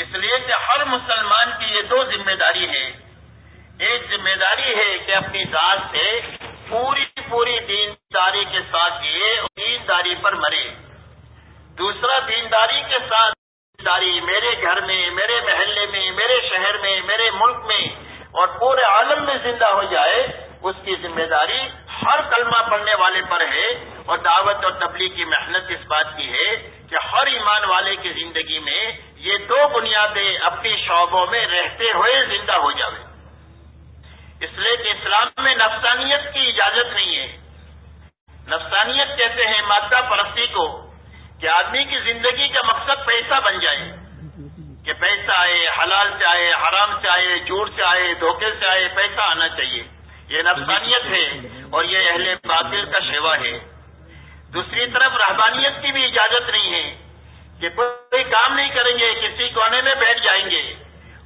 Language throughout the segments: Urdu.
اس لیے کہ ہر مسلمان کی یہ دو ذمہ داری ہے ایک ذمہ داری ہے کہ اپنی ذات سے پوری پوری دینداری کے ساتھ جیے اور دینداری پر مرے۔ دوسرا، دینداری کے ساتھ داری میرے گھر میں، میرے محلے میں، میرے شہر میں، میرے ملک میں اور پورے عالم میں زندہ ہو جائے، اس کی ذمہ داری ہر کلمہ پڑھنے والے پر ہے اور دعوت اور تبلیغ کی محنت اس بات کی ہے کہ ہر ایمان والے کی زندگی میں یہ دو بنیادیں اپنی شعبوں میں رہتے ہوئے زندہ ہو جائے اس لیے کہ اسلام میں نفسانیت کی اجازت نہیں ہے۔ نفسانیت کہتے ہیں مادہ پرستی کو کہ آدمی کی زندگی کا مقصد پیسہ بن جائے۔ کہ پیسہ آئے، حلال سے آئے، حرام سے آئے، جھوٹ سے آئے، دھوکے سے آئے، پیسہ آنا چاہیے۔ یہ نفسانیت ہے اور یہ اہل باطل کا شیوا ہے۔ دوسری طرف رحبانیت کی بھی اجازت نہیں ہے۔ کہ کوئی کام نہیں کریں گے، کسی کونے میں بیٹھ جائیں گے۔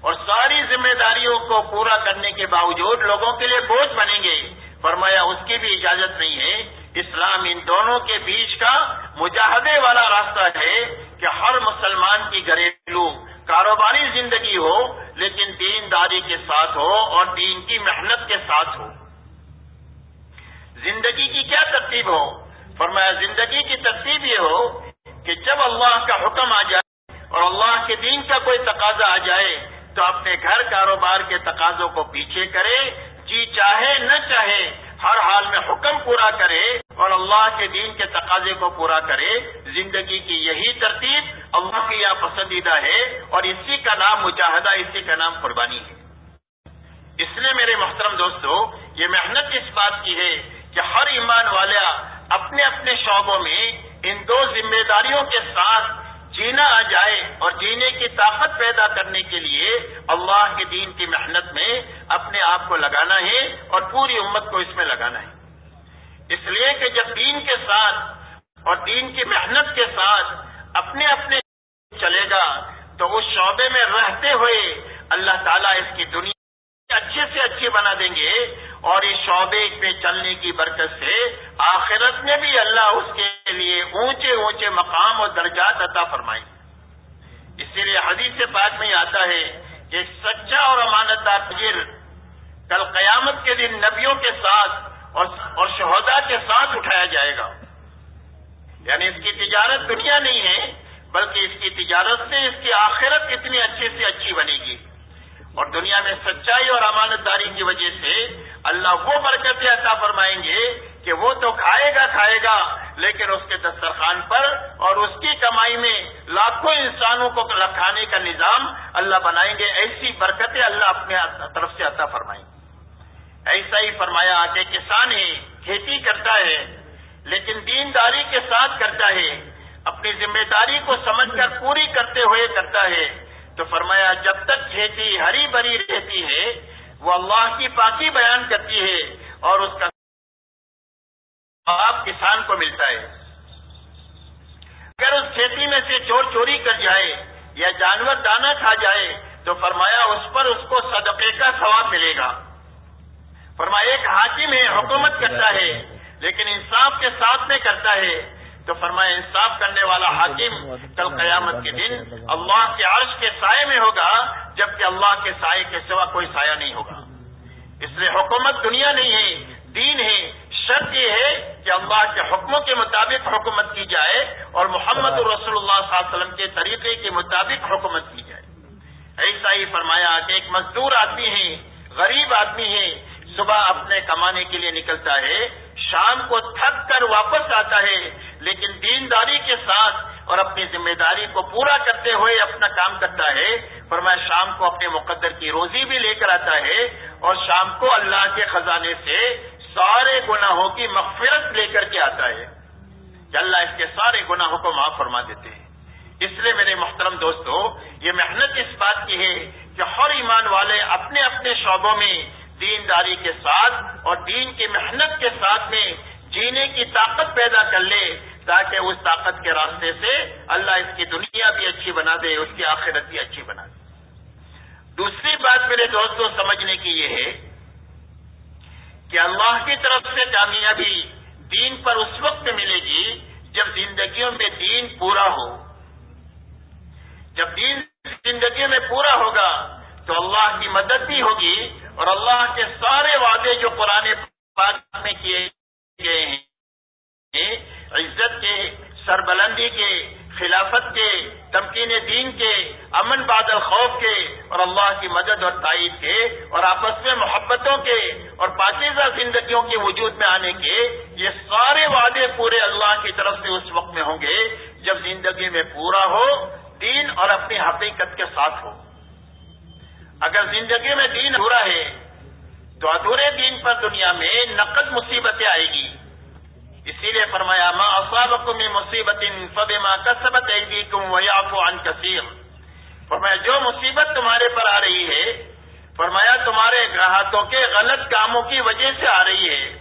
اور ساری ذمہ داریوں کو پورا کرنے کے باوجود لوگوں کے لیے بوجھ بنیں گے۔ فرمایا، اس کی بھی اجازت نہیں ہے۔ اسلام ان دونوں کے بیچ کا مجاہدے والا راستہ ہے کہ ہر مسلمان کی گھریلو کاروباری زندگی ہو، لیکن دینداری کے ساتھ ہو اور دین کی محنت کے ساتھ ہو۔ زندگی کی کیا ترتیب ہو؟ فرمایا، زندگی کی ترتیب یہ ہو کہ جب اللہ کا حکم آ جائے اور اللہ کے دین کا کوئی تقاضا آ جائے تو اپنے گھر کاروبار کے تقاضوں کو پیچھے کرے جی چاہے، نہ چاہے، ہر حال میں حکم پورا کرے اور اللہ کے دین کے تقاضے کو پورا کرے، زندگی کی یہی ترتیب اللہ کی یہاں پسندیدہ ہے اور اسی کا نام مجاہدہ، اسی کا نام قربانی ہے۔ اس لیے میرے محترم دوستو، یہ محنت اس بات کی ہے کہ ہر ایمان والا اپنے اپنے شعبوں میں ان دو ذمہ داریوں کے ساتھ جینا آ جائے اور جینے کی طاقت پیدا کرنے کے لیے اللہ کے دین کی محنت میں اپنے آپ کو لگانا ہے اور پوری امت کو اس میں لگانا ہے۔ اس لیے کہ جب دین کے ساتھ اور دین کی محنت کے ساتھ اپنے اپنے چلے گا تو اس شعبے میں رہتے ہوئے اللہ تعالیٰ اس کی دنیا اچھے سے اچھی بنا دیں گے اور اس شعبے پہ چلنے کی برکت سے آخرت میں بھی اللہ اس کے لیے اونچے اونچے مقام اور درجات عطا فرمائیں اسی لیے حدیث پاک میں آتا ہے کہ سچا اور امانت دار کل قیامت کے دن نبیوں کے ساتھ اور شہدا کے ساتھ اٹھایا جائے گا۔ یعنی اس کی تجارت دنیا نہیں ہے، بلکہ اس کی تجارت سے اس کی آخرت اتنی اچھے سے اچھی بنے گی۔ اور دنیا میں سچائی اور امانت داری کی وجہ سے اللہ وہ برکتیں عطا فرمائیں گے کہ وہ تو کھائے گا کھائے گا، لیکن اس کے دسترخوان پر اور اس کی کمائی میں لاکھوں انسانوں کو کھانے کا نظام اللہ بنائیں گے، ایسی برکتیں اللہ اپنے طرف سے عطا فرمائیں گے۔ ایسا ہی فرمایا کہ کسان ہے، کھیتی کرتا ہے، لیکن دینداری کے ساتھ کرتا ہے، اپنی ذمہ داری کو سمجھ کر پوری کرتے ہوئے کرتا ہے۔ تو فرمایا، جب تک کھیتی ہری بھری رہتی ہے، وہ اللہ کی پاکی بیان کرتی ہے اور اس کا آپ کسان کو ملتا ہے۔ اگر اس کھیتی میں سے چور چوری کر جائے یا جانور دانا کھا جائے، تو فرمایا، اس پر اس کو صدقے کا ثواب ملے گا۔ فرمایا، ایک حاکم ہے، حکومت کرتا ہے، لیکن انصاف کے ساتھ میں کرتا ہے۔ تو فرمایا انصاف کرنے والا حاکم کل قیامت کے دن اللہ کے عرش کے سائے میں ہوگا، جبکہ اللہ کے سائے کے سوا کوئی سایہ نہیں ہوگا۔ اس لیے حکومت دنیا نہیں ہے، دین ہے۔ شرط یہ ہے کہ اللہ کے حکموں کے مطابق حکومت کی جائے اور محمد الرسول اللہ صلی اللہ علیہ وسلم کے طریقے کے مطابق حکومت کی جائے۔ ایسا ہی فرمایا کہ ایک مزدور آدمی ہے، غریب آدمی ہے صبح اپنے کمانے کے لیے نکلتا ہے، شام کو تھک کر واپس آتا ہے، لیکن دینداری کے ساتھ اور اپنی ذمہ داری کو پورا کرتے ہوئے اپنا کام کرتا ہے۔ اور میں شام کو اپنے مقدر کی روزی بھی لے کر آتا ہے اور شام کو اللہ کے خزانے سے سارے گناہوں کی مغفرت لے کر کے آتا ہے۔ کہ اللہ اس کے سارے گناہوں کو معاف فرما دیتے ہیں۔ اس لیے میرے محترم دوستو، یہ محنت اس بات کی ہے کہ ہر ایمان والے اپنے اپنے شعبوں میں دینداری کے ساتھ اور دین کی محنت کے ساتھ میں جینے کی طاقت پیدا کر لے تاکہ اس طاقت کے راستے سے اللہ اس کی دنیا بھی اچھی بنا دے، اس کی آخرت بھی اچھی بنا دے۔ دوسری بات میرے دوستوں، سمجھنے کی یہ ہے کہ اللہ کی طرف سے کامیابی دین پر اس وقت ملے گی جب زندگیوں میں دین پورا ہو۔ جب دین زندگی کی مدد بھی ہوگی اور اللہ کے سارے وعدے جو قرآن پاک میں کیے گئے ہیں، عزت کے، سربلندی کے، خلافت کے، تمکین دین کے، امن بادل خوف کے، اور اللہ کی مدد اور تائید کے، اور آپس میں محبتوں کے، اور پاکیزہ زندگیوں کے وجود میں آنے کے، یہ سارے وعدے پورے اللہ کی طرف سے اس وقت میں ہوں گے جب زندگی میں پورا ہو، دین اور اپنی حقیقت کے ساتھ ہو۔ اگر زندگی میں دین ادھورا ہے، تو ادھورے دین پر دنیا میں نقد مصیبتیں آئے گی۔ اسی لیے فرمایا، ما اصابکم مصیبت فبما کسبت ایدیکم ویعفو عن کثیر۔ فرمایا، جو مصیبت تمہارے پر آ رہی ہے، فرمایا، تمہارے گراہکوں کے غلط کاموں کی وجہ سے آ رہی ہے۔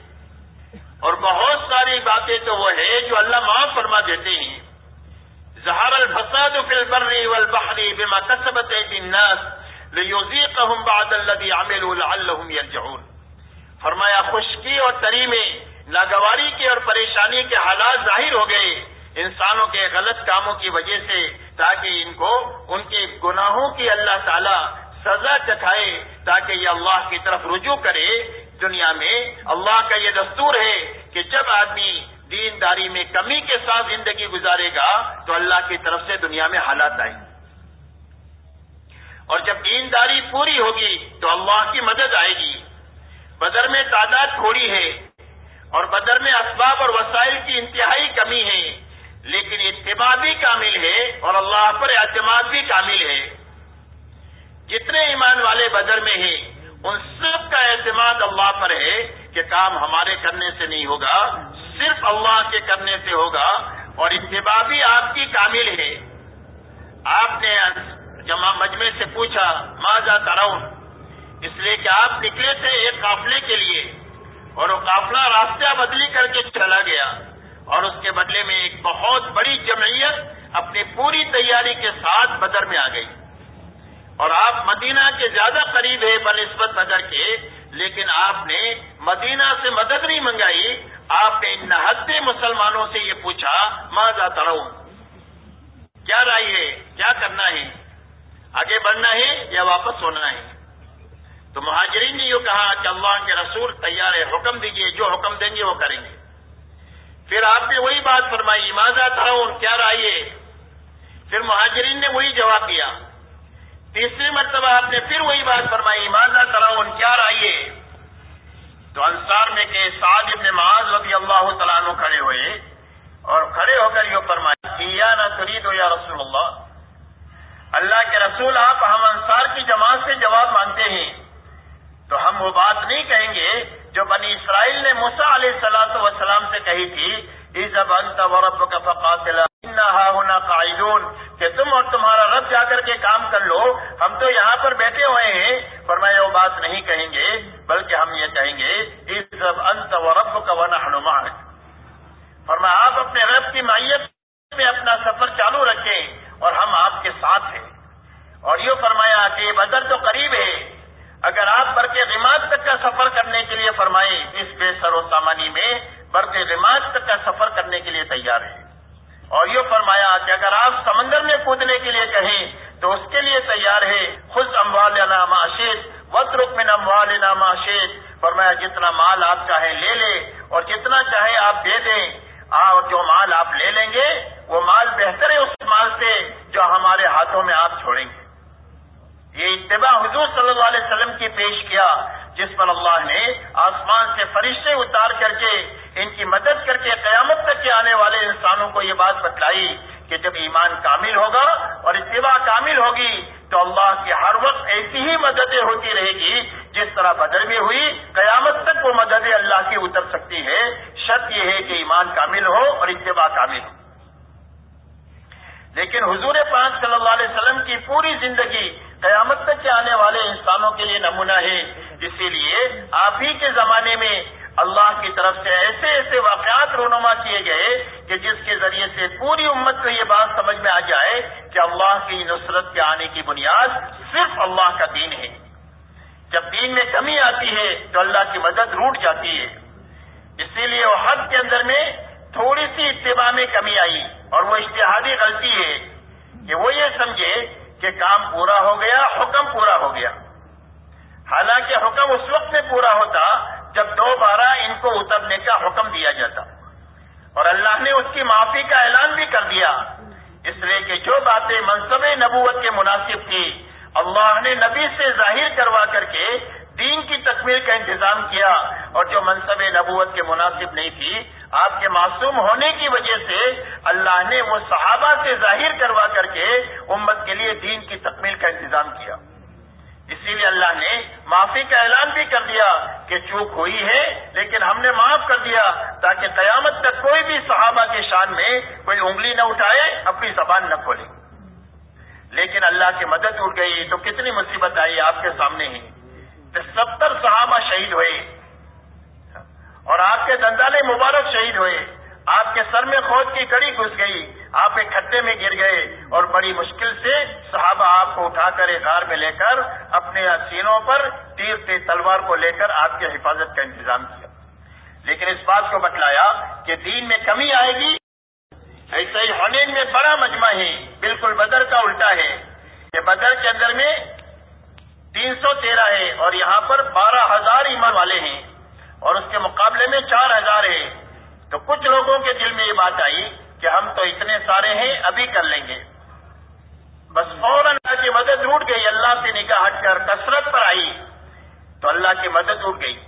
اور بہت ساری باتیں تو وہ ہے جو اللہ معاف فرما دیتے ہیں۔ زہر الفساد فی البر والبحر بما کسبت ایدی الناس۔ لیوزیقہم بعد الذی عملوا لعلہم یرجعون فرمایا، خشکی اور تری میں ناگواری کے اور پریشانی کے حالات ظاہر ہو گئے۔ انسانوں کے غلط کاموں کی وجہ سے، تاکہ ان کو، ان کے گناہوں کی اللہ تعالی سزا چکھائے، تاکہ یہ اللہ کی طرف رجوع کرے۔ دنیا میں اللہ کا یہ دستور ہے کہ جب آدمی دینداری میں کمی کے ساتھ زندگی گزارے گا، تو اللہ کی طرف سے دنیا میں حالات آئیں۔ گے اور جب دینداری پوری ہوگی تو اللہ کی مدد آئے گی۔ بدر میں تعداد تھوڑی ہے اور بدر میں اسباب اور وسائل کی انتہائی کمی ہے، لیکن اتباع بھی کامل ہے اور اللہ پر اعتماد بھی کامل ہے۔ جتنے ایمان والے بدر میں ہیں، ان سب کا اعتماد اللہ پر ہے کہ کام ہمارے کرنے سے نہیں ہوگا، صرف اللہ کے کرنے سے ہوگا اور اتباع بھی آپ کی کامل ہے۔ آپ نے جمع مجمع سے پوچھا ماضا تراؤن اس لیے کہ آپ نکلے تھے ایک قافلے کے لیے اور وہ قافلہ راستہ بدلی کر کے چلا گیا اور اس کے بدلے میں ایک بہت بڑی جمعیت اپنی پوری تیاری کے ساتھ بدر میں آ گئی۔ اور آپ مدینہ کے زیادہ قریب ہے بنسبت بدر کے، لیکن آپ نے مدینہ سے مدد نہیں منگائی۔ آپ نے نہتے مسلمانوں سے یہ پوچھا، ماں جاتا رہوں کیا رائے ہے؟ کیا کرنا ہے؟ آگے بڑھنا ہے یا واپس ہونا ہے؟ تو مہاجرین نے یہ کہا کہ اللہ کے رسول تیار ہے حکم دیجیے، جو حکم دیں گے وہ کریں گے۔ پھر آپ نے وہی بات فرمائی ماضا تھا کیا رائے پھر مہاجرین نے وہی جواب دیا۔ تیسری مرتبہ آپ نے پھر وہی بات فرمائی ماضا تراؤن کیا رائے تو انصار میں کہ سعد ابن معاذ رضی اللہ تعالیٰ کھڑے ہوئے اور کھڑے ہو کر یہ فرمایا یا نہ خرید یا رسول اللہ؟ اللہ کے رسول آپ ہم انصار کی جماعت سے جواب مانتے ہیں۔ تو ہم وہ بات نہیں کہیں گے جو بنی اسرائیل نے مسا علیہ سلاۃ وسلام سے کہی تھی ہونا قائدون کہ تم اور تمہارا رب جا کر کے کام کر لو۔ ہم تو یہاں پر بیٹھے ہوئے ہیں۔ پر میں وہ بات نہیں کہیں گے، بلکہ ہم یہ کہیں گے سب انت و رب کا ون ہنمان فرما آپ اپنے رب کی مائیت میں اپنا سفر چالو رکھیں اور ہم آپ کے ساتھ ہیں اور یہ فرمایا کہ بدر تو قریب ہے۔ اگر آپ برق غماز تک کا سفر کرنے کے لیے فرمائیں، اس بے سر و سامانی میں برق غماز تک کا سفر کرنے کے لیے تیار ہے اور یہ فرمایا کہ اگر آپ سمندر میں کودنے کے لیے کہیں، تو اس کے لیے تیار ہے خود اموال نامہ شیخ وط رخ میں اموال نامہ شیخ فرمایا، جتنا مال آپ چاہیں لے لیں اور جتنا چاہیں آپ دے دیں۔ اور جو مال آپ لے لیں گے، وہ مال بہتر ہے اس مال سے۔ جو ہمارے ہاتھوں میں آپ چھوڑیں گے۔ یہ اتباع حضور صلی اللہ علیہ وسلم کی پیش کیا، جس پر اللہ نے آسمان سے فرشتے اتار کر کے، ان کی مدد کر کے قیامت تک کے آنے والے انسانوں کو یہ بات بتلائی کہ جب ایمان کامل ہوگا اور اتباع کامل ہوگی، تو اللہ کی ہر وقت ایسی ہی مددیں ہوتی رہے گی، جس طرح بدل میں ہوئی، قیامت تک وہ مددیں اللہ کی اتر سکتی ہے شرط یہ ہے کہ ایمان کامل ہو اور اتباع کامل ہو۔ لیکن حضور پاک صلی اللہ علیہ وسلم کی پوری زندگی قیامت تک کے آنے والے انسانوں کے لیے نمونہ ہے۔ اسی لیے آپ ہی کے زمانے میں اللہ کی طرف سے ایسے ایسے واقعات رونما کیے گئے کہ جس کے ذریعے سے پوری امت کو یہ بات سمجھ میں آ جائے کہ اللہ کی نصرت کے آنے کی بنیاد صرف اللہ کا دین ہے۔ جب دین میں کمی آتی ہے تو اللہ کی مدد روٹ جاتی ہے۔ اسی لیے وہ حد کے اندر میں تھوڑی سی اتباع میں کمی آئی اور وہ اشتہادی غلطی ہے کہ وہ یہ سمجھے کہ کام پورا ہو گیا، حکم پورا ہو گیا۔ حالانکہ حکم اس وقت میں پورا ہوتا جب دوبارہ ان کو اترنے کا حکم دیا جاتا۔ اور اللہ نے اس کی معافی کا اعلان بھی کر دیا۔ اس لیے کہ جو باتیں منصب نبوت کے مناسب تھی اللہ نے نبی سے ظاہر کروا کر کے دین کی تکمیل کا انتظام کیا اور جو منصب نبوت کے مناسب نہیں تھی، آپ کے معصوم ہونے کی وجہ سے اللہ نے وہ صحابہ سے ظاہر کروا کر کے امت کے لیے دین کی تکمیل کا انتظام کیا۔ اسی لیے اللہ نے معافی کا اعلان بھی کر دیا کہ چوک ہوئی ہے، لیکن ہم نے معاف کر دیا تاکہ قیامت تک کوئی بھی صحابہ کے شان میں کوئی انگلی نہ اٹھائے، اپنی زبان نہ کھولے۔ لیکن اللہ کی مدد اٹھ گئی تو کتنی مصیبت آئی آپ کے سامنے ہی۔ ستر صحابہ شہید ہوئے۔ اور آپ کے دندالے مبارک شہید ہوئے۔ آپ کے سر میں کھود کی کڑی گھس گئی۔ آپ ایک کھڈے میں گر گئے۔ اور بڑی مشکل سے صحابہ آپ کو اٹھا کر ایک غار میں لے کر اپنے سینوں پر تیر سے تلوار کو لے کر آپ کی حفاظت کا انتظام کیا۔ لیکن اس بات کو بتلایا کہ دین میں کمی آئے گی۔ ایسا ہی ہونے میں بڑا مجمع ہے۔ بالکل بدر کا الٹا ہے کہ بدر کے اندر میں تین سو تیرہ ہے اور یہاں پر بارہ ہزار ایمان والے ہیں اور اس کے مقابلے میں چار ہزار ہے تو کچھ لوگوں کے دل میں یہ بات آئی کہ ہم تو اتنے سارے ہیں، ابھی کر لیں گے۔ بس فوراً اللہ کی مدد اٹھ گئی۔ اللہ سے نکاح ہٹ کر کثرت پر آئی۔ تو اللہ کی مدد اٹھ گئی۔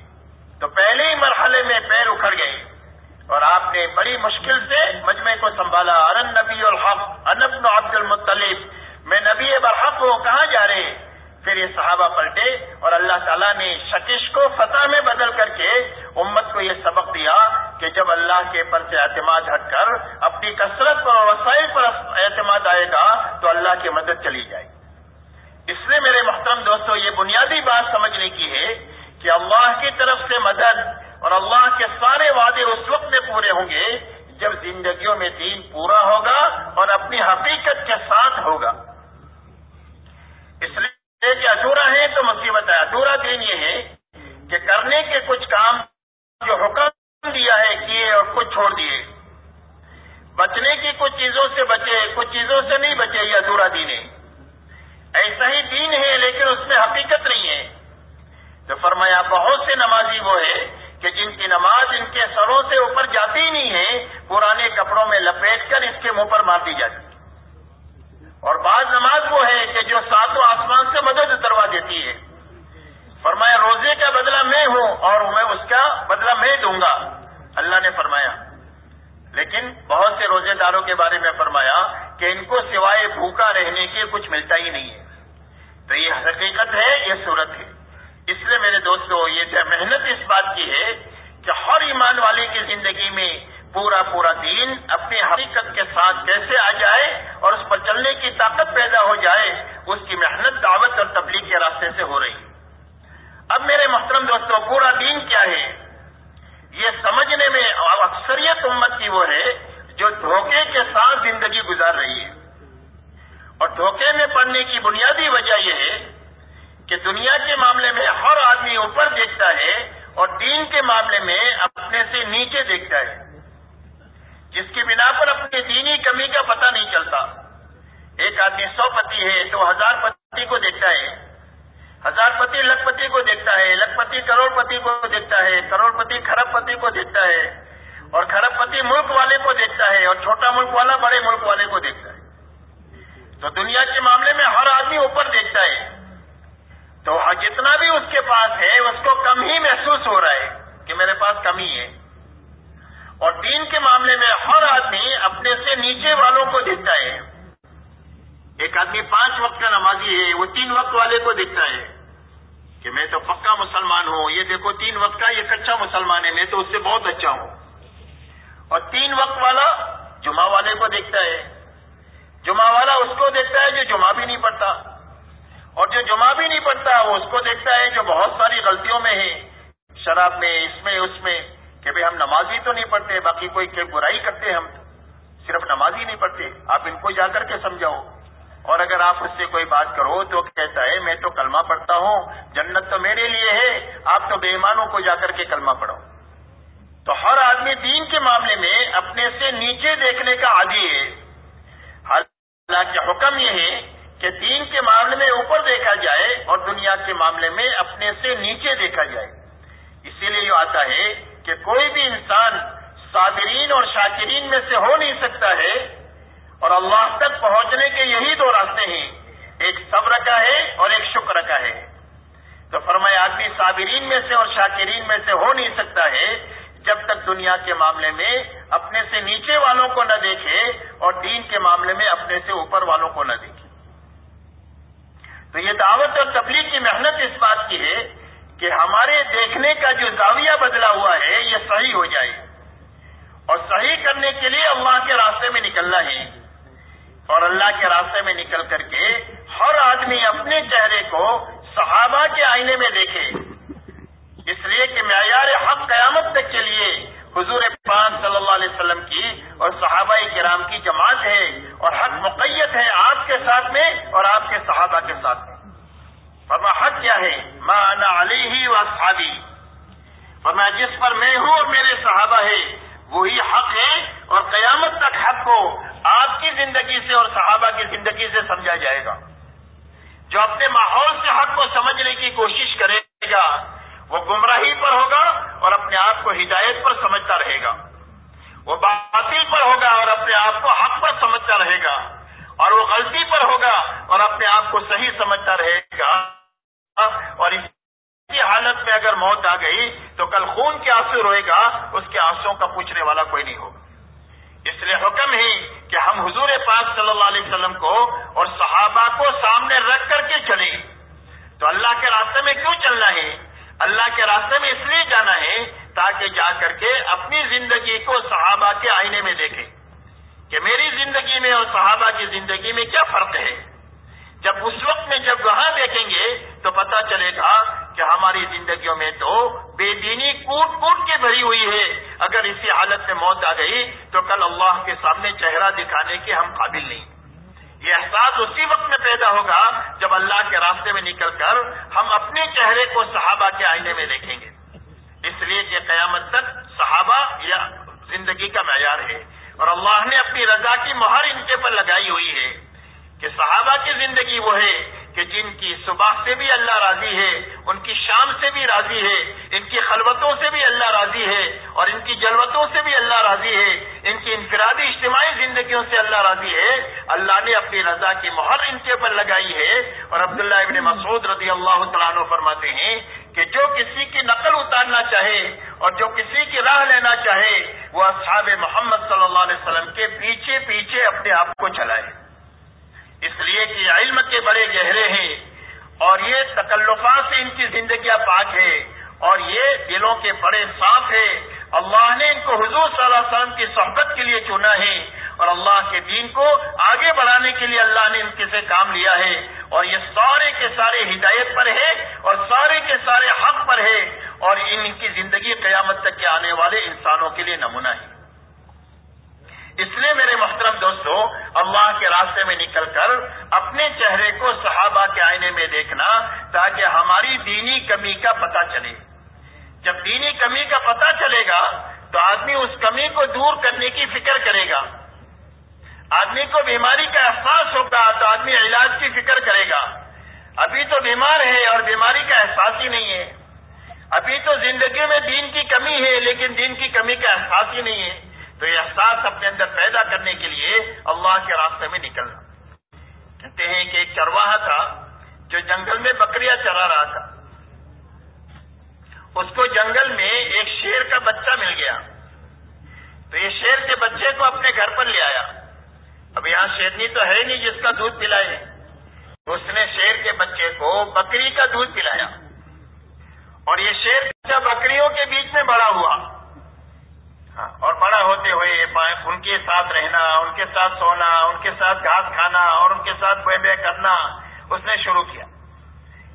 تو پہلے ہی مرحلے میں پیر اکھڑ گئے۔ اور آپ نے بڑی مشکل سے مجمع کو سنبھالا۔ ارن نبی الحق انبن عبد المطلب۔ میں نبی برحق ہوں، کہاں جا رہے پھر یہ صحابہ پلٹے اور اللہ تعالیٰ نے شکش کو فتح میں بدل کر کے امت کو یہ سبق دیا کہ جب اللہ کے پر سے اعتماد ہٹ کر اپنی کثرت پر اور وسائل پر اعتماد آئے گا تو اللہ کی مدد چلی جائے اس لیے میرے محترم دوستو، یہ بنیادی بات سمجھنے کی ہے کہ اللہ کی طرف سے مدد اور اللہ کے سارے وعدے اس وقت میں پورے ہوں گے جب زندگیوں میں دین پورا ہوگا اور اپنی حقیقت کے ساتھ ہوگا۔ اس لیے کہ ادھورا ہے تو مصیبت ہے ادھورا دین یہ ہے کہ کرنے کے کچھ کام جو حکم دیا ہے، کیے اور کچھ چھوڑ دیے۔ بچنے کی کچھ چیزوں سے بچے، کچھ چیزوں سے نہیں بچے یہ ادھورا دین ہے۔ ایسا ہی دین ہے، لیکن اس میں حقیقت نہیں ہے۔ تو فرمایا، بہت سے نمازی وہ ہے کہ جن کی نماز ان کے سروں سے اوپر جاتی ہی نہیں ہے، پرانے کپڑوں میں لپیٹ کر اس کے منہ پر مار دی جاتی۔ اور بعض نماز وہ ہے کہ جو ساتوں آسمان سے مدد اتروا دیتی ہے۔ فرمایا، روزے کا بدلہ میں ہوں اور میں اس کا بدلہ میں دوں گا۔ اللہ نے فرمایا۔ لیکن بہت سے روزے داروں کے بارے میں فرمایا کہ ان کو سوائے بھوکا رہنے کے کچھ ملتا ہی نہیں ہے۔ تو یہ حقیقت ہے، یہ صورت ہے۔ اس لیے میرے دوستو، یہ محنت اس بات کی ہے کہ ہر ایمان والے کی زندگی میں پورا پورا دین اپنی حقیقت کے ساتھ کیسے آ جائے اور اس پر چلنے کی طاقت پیدا ہو جائے، اس کی محنت، دعوت اور تبلیغ کے راستے سے ہو رہی۔ اب میرے محترم دوستوں پورا دین کیا ہے؟ یہ سمجھنے میں اکثریت امت کی وہ ہے جو دھوکے کے ساتھ زندگی گزار رہی ہے۔ اور دھوکے میں پڑنے کی بنیادی وجہ یہ ہے کہ دنیا کے معاملے میں ہر آدمی اوپر دیکھتا ہے اور دین کے معاملے میں اپنے سے نیچے دیکھتا ہے۔ جس کی بنا پر اپنی دینی کمی کا پتہ نہیں چلتا۔ ایک آدمی سو پتی ہے تو ہزار پتی کو دیکھتا ہے۔ ہزار پتی لکھ پتی کو دیکھتا ہے، لکھ پتی کروڑ پتی کو دیکھتا ہے، کروڑ پتی خرب پتی کو دیکھتا ہے۔ اور خرب پتی ملک والے کو دیکھتا ہے اور چھوٹا ملک والا بڑے ملک والے کو دیکھتا ہے۔ تو دنیا کے معاملے میں ہر آدمی اوپر دیکھتا ہے۔ تو جتنا بھی اس کے پاس ہے، اس کو کم ہی محسوس ہو رہا ہے کہ میرے پاس کمی ہے۔ اور دین کے معاملے میں ہر آدمی اپنے سے نیچے والوں کو دیکھتا ہے۔ ایک آدمی پانچ وقت کا نمازی ہے، وہ تین وقت والے کو دیکھتا ہے کہ میں تو پکا مسلمان ہوں، یہ دیکھو تین وقت کا یہ کچا مسلمان ہے، میں تو اس سے بہت اچھا ہوں۔ اور تین وقت والا جمعہ والے کو دیکھتا ہے۔ جمعہ والا اس کو دیکھتا ہے جو جمعہ بھی نہیں پڑتا اور جو جمعہ بھی نہیں پڑتا وہ اس کو دیکھتا ہے جو بہت ساری غلطیوں میں ہے، شراب میں، اس میں اس میں۔ کہ بھائی ہم نمازی تو نہیں پڑھتے، باقی کوئی کہ برائی کرتے ہم، صرف نمازی نہیں پڑھتے۔ آپ ان کو جا کر کے سمجھاؤ۔ اور اگر آپ اس سے کوئی بات کرو تو کہتا ہے، میں تو کلمہ پڑھتا ہوں، جنت تو میرے لیے ہے، آپ تو بے ایمانوں کو جا کر کے کلمہ پڑھو۔ تو ہر آدمی دین کے معاملے میں اپنے سے نیچے دیکھنے کا عادی ہے۔ حالانکہ حکم یہ ہے کہ دین کے معاملے میں اوپر دیکھا جائے اور دنیا کے معاملے میں اپنے سے نیچے دیکھا جائے۔ اسی لیے یہ آتا ہے کہ کوئی بھی انسان صابرین اور شاکرین میں سے ہو نہیں سکتا ہے اور اللہ تک پہنچنے کے یہی دو راستے ہیں، ایک صبر کا ہے اور ایک شکر کا ہے۔ تو فرمایا، آدمی صابرین میں سے اور شاکرین میں سے ہو نہیں سکتا ہے جب تک دنیا کے معاملے میں اپنے سے نیچے والوں کو نہ دیکھے اور دین کے معاملے میں اپنے سے اوپر والوں کو نہ دیکھے۔ تو یہ دعوت اور تبلیغ کی محنت اس بات کی ہے کہ ہمارے دیکھنے کا جو زاویہ بدلا ہوا ہے، یہ صحیح ہو جائے۔ اور صحیح کرنے کے لیے اللہ کے راستے میں نکلنا ہے۔ اور اللہ کے راستے میں نکل کر کے ہر آدمی اپنے چہرے کو صحابہ کے آئینے میں دیکھے۔ اس لیے کہ معیار حق قیامت تک کے لیے حضور پاک صلی اللہ علیہ وسلم کی اور صحابہ کرام کی جماعت ہے۔ اور حق مقیت ہے آپ کے ساتھ میں اور آپ کے صحابہ کے ساتھ میں۔ فرما، حق کیا ہے؟ ماں علی ہی و صحابی فرما، جس پر میں ہوں اور میرے صحابہ ہے وہی حق ہے اور قیامت تک حق کو آپ کی زندگی سے اور صحابہ کی زندگی سے سمجھا جائے گا۔ جو اپنے ماحول سے حق کو سمجھنے کی کوشش کرے گا، وہ گمراہی پر ہوگا اور اپنے آپ کو ہدایت پر سمجھتا رہے گا۔ وہ باطل پر ہوگا اور اپنے آپ کو حق پر سمجھتا رہے گا۔ اور وہ غلطی پر ہوگا اور اپنے آپ کو صحیح سمجھتا رہے گا۔ اور اس حالت میں اگر موت آ گئی تو کل خون کے آنسو روئے گا، اس کے آنسو کا پوچھنے والا کوئی نہیں ہوگا۔ اس لیے حکم ہی کہ ہم حضور پاک صلی اللہ علیہ وسلم کو اور صحابہ کو سامنے رکھ کر کے چلیں۔ تو اللہ کے راستے میں کیوں چلنا ہے؟ اللہ کے راستے میں اس لیے جانا ہے تاکہ جا کر کے اپنی زندگی کو صحابہ کے آئینے میں دیکھیں۔ کہ میری زندگی میں اور صحابہ کی زندگی میں کیا فرق ہے؟ جب اس وقت میں جب وہاں دیکھیں گے تو پتہ چلے گا کہ ہماری زندگیوں میں تو بے دینی کوٹ کوٹ کے بھری ہوئی ہے۔ اگر اسی حالت میں موت آ گئی تو کل اللہ کے سامنے چہرہ دکھانے کے ہم قابل نہیں۔ یہ احساس اسی وقت میں پیدا ہوگا جب اللہ کے راستے میں نکل کر ہم اپنے چہرے کو صحابہ کے آئینے میں دیکھیں گے۔ اس لیے کہ قیامت تک صحابہ یا زندگی کا معیار ہے۔ اور اللہ نے اپنی رضا کی مہر ان کے پر لگائی ہوئی ہے کہ صحابہ کی زندگی وہ ہے کہ جن کی صبح سے بھی اللہ راضی ہے، ان کی شام سے بھی راضی ہے، ان کی خلوتوں سے بھی اللہ راضی ہے اور ان کی جلوتوں سے بھی اللہ راضی ہے، ان کی انفرادی اجتماعی زندگیوں سے اللہ راضی ہے۔ اللہ نے اپنی رضا کی مہر ان کے اوپر لگائی ہے۔ اور عبداللہ ابن مسعود رضی اللہ تعالیٰ فرماتے ہیں کہ جو کسی کی نقل اتارنا چاہے اور جو کسی کی راہ لینا چاہے، وہ اصحاب محمد صلی اللہ علیہ وسلم کے پیچھے پیچھے اپنے آپ کو چلائے۔ اس لیے کہ علم کے بڑے گہرے ہیں اور یہ تکلفات سے ان کی زندگیاں پاک ہے اور یہ دلوں کے بڑے صاف ہے اللہ نے ان کو حضور صلی اللہ علیہ وسلم کی صحبت کے لیے چنا ہے اور اللہ کے دین کو آگے بڑھانے کے لیے اللہ نے ان کے سے کام لیا ہے اور یہ سارے کے سارے ہدایت پر ہے اور سارے کے سارے حق پر ہے اور ان کی زندگی قیامت تک کے آنے والے انسانوں کے لیے نمونہ ہے۔ اس لیے میرے محترم دوستو، اللہ کے راستے میں نکل کر اپنے چہرے کو صحابہ کے آئینے میں دیکھنا تاکہ ہماری دینی کمی کا پتہ چلے۔ جب دینی کمی کا پتہ چلے گا تو آدمی اس کمی کو دور کرنے کی فکر کرے گا۔ آدمی کو بیماری کا احساس ہوگا تو آدمی علاج کی فکر کرے گا۔ ابھی تو بیمار ہے اور بیماری کا احساس ہی نہیں ہے۔ ابھی تو زندگی میں دین کی کمی ہے لیکن دین کی کمی کا احساس ہی نہیں ہے۔ تو یہ احساس اپنے اندر پیدا کرنے کے لیے اللہ کے راستے میں نکلنا۔ کہتے ہیں کہ ایک چرواہا تھا جو جنگل میں بکریاں چرا رہا تھا۔ اس کو جنگل میں ایک شیر کا بچہ مل گیا۔ تو یہ شیر کے بچے کو اپنے گھر پر لے آیا۔ اب یہاں شیرنی تو ہے نہیں جس کا دودھ پلائے اس نے شیر کے بچے کو بکری کا دودھ پلایا۔ اور یہ شیر بچہ بکریوں کے بیچ میں بڑا ہوا۔ ہاں، اور بڑا ہوتے ہوئے ان کے ساتھ رہنا، ان کے ساتھ سونا، ان کے ساتھ گھاس کھانا، اور ان کے ساتھ بے بے کرنا، اس نے شروع کیا۔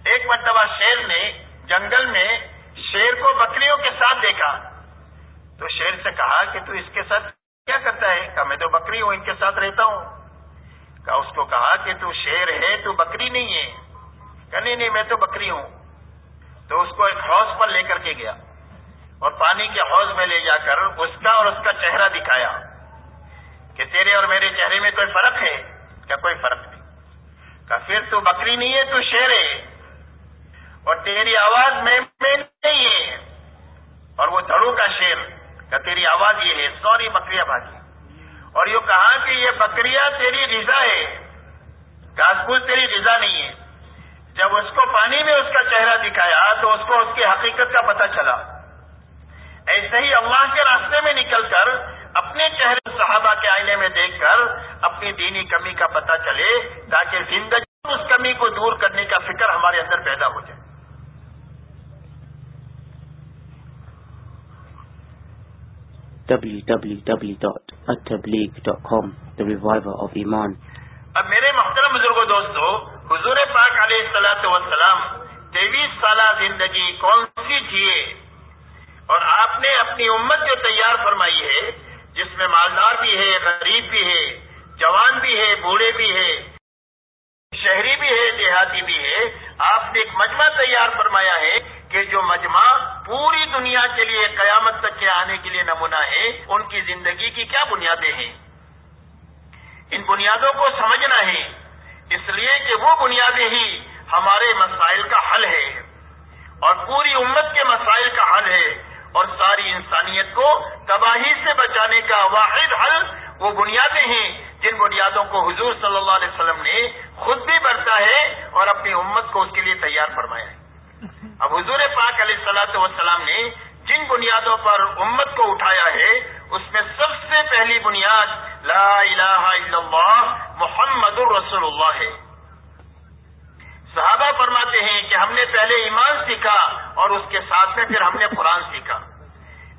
ایک مرتبہ شیر نے جنگل میں شیر کو بکریوں کے ساتھ دیکھا۔ تو شیر سے کہا کہ تو اس کے ساتھ کیا کرتا ہے؟ کہا، میں تو بکری ہوں، ان کے ساتھ رہتا ہوں۔ کہا، اس کو کہا کہ تو شیر ہے، تو بکری نہیں ہے۔ کہ نہیں نہیں، میں تو بکری ہوں۔ تو اس کو ایک حوص پر لے کر کے گیا۔ اور پانی کے حوض میں لے جا کر اس کا اور اس کا چہرہ دکھایا کہ تیرے اور میرے چہرے میں کوئی فرق ہے؟ کیا کوئی فرق نہیں۔ کہ پھر تو بکری نہیں ہے، تو شیر ہے۔ اور تیری آواز میں نہیں ہے۔ اور وہ دھڑوں کا شیر۔ کہ تیری آواز یہ ہے سوری بکریاں بھاگی۔ اور یہ کہا کہ یہ بکریاں تیری رضا ہے۔ گھاس پھوس تیری رضا نہیں ہے۔ جب اس کو پانی میں اس کا چہرہ دکھایا تو اس کو اس کی حقیقت کا پتہ چلا۔ ایسے ہی اللہ کے راستے میں نکل کر اپنے چہرے صحابہ کے آئینے میں دیکھ کر اپنی دینی کمی کا پتہ چلے تاکہ زندگی اس کمی کو دور کرنے کا فکر ہمارے اندر پیدا ہو جائے۔ www.attableek.com The Reviver of Iman اب میرے محترم بزرگوں دوستو حضور پاک علیہ السلاۃ وسلام تیئیس سالہ زندگی کون سی جیے اور آپ نے اپنی امت جو تیار فرمائی ہے، جس میں مالدار بھی ہے، غریب بھی ہے، جوان بھی ہے، بوڑھے بھی ہے، شہری بھی ہے، دیہاتی بھی ہے، آپ نے ایک مجمع تیار فرمایا ہے کہ جو مجمع پوری دنیا کے لیے، قیامت تک کے آنے کے لیے نمونہ ہے، ان کی زندگی کی کیا بنیادیں ہیں؟ ان بنیادوں کو سمجھنا ہے، اس لیے کہ وہ بنیادیں ہی ہمارے مسائل کا حل ہے، اور پوری امت کے مسائل کا حل ہے۔ اور ساری انسانیت کو تباہی سے بچانے کا واحد حل وہ بنیادیں ہیں جن بنیادوں کو حضور صلی اللہ علیہ وسلم نے خود بھی برتا ہے اور اپنی امت کو اس کے لیے تیار فرمایا ہے۔ اب حضور پاک علیہ صلاح وسلام نے جن بنیادوں پر امت کو اٹھایا ہے، اس میں سب سے پہلی بنیاد لا الہ الا اللہ محمد الرسول اللہ ہے۔ صحابہ فرماتے ہیں کہ ہم نے پہلے ایمان سیکھا اور اس کے ساتھ میں پھر ہم نے قرآن سیکھا۔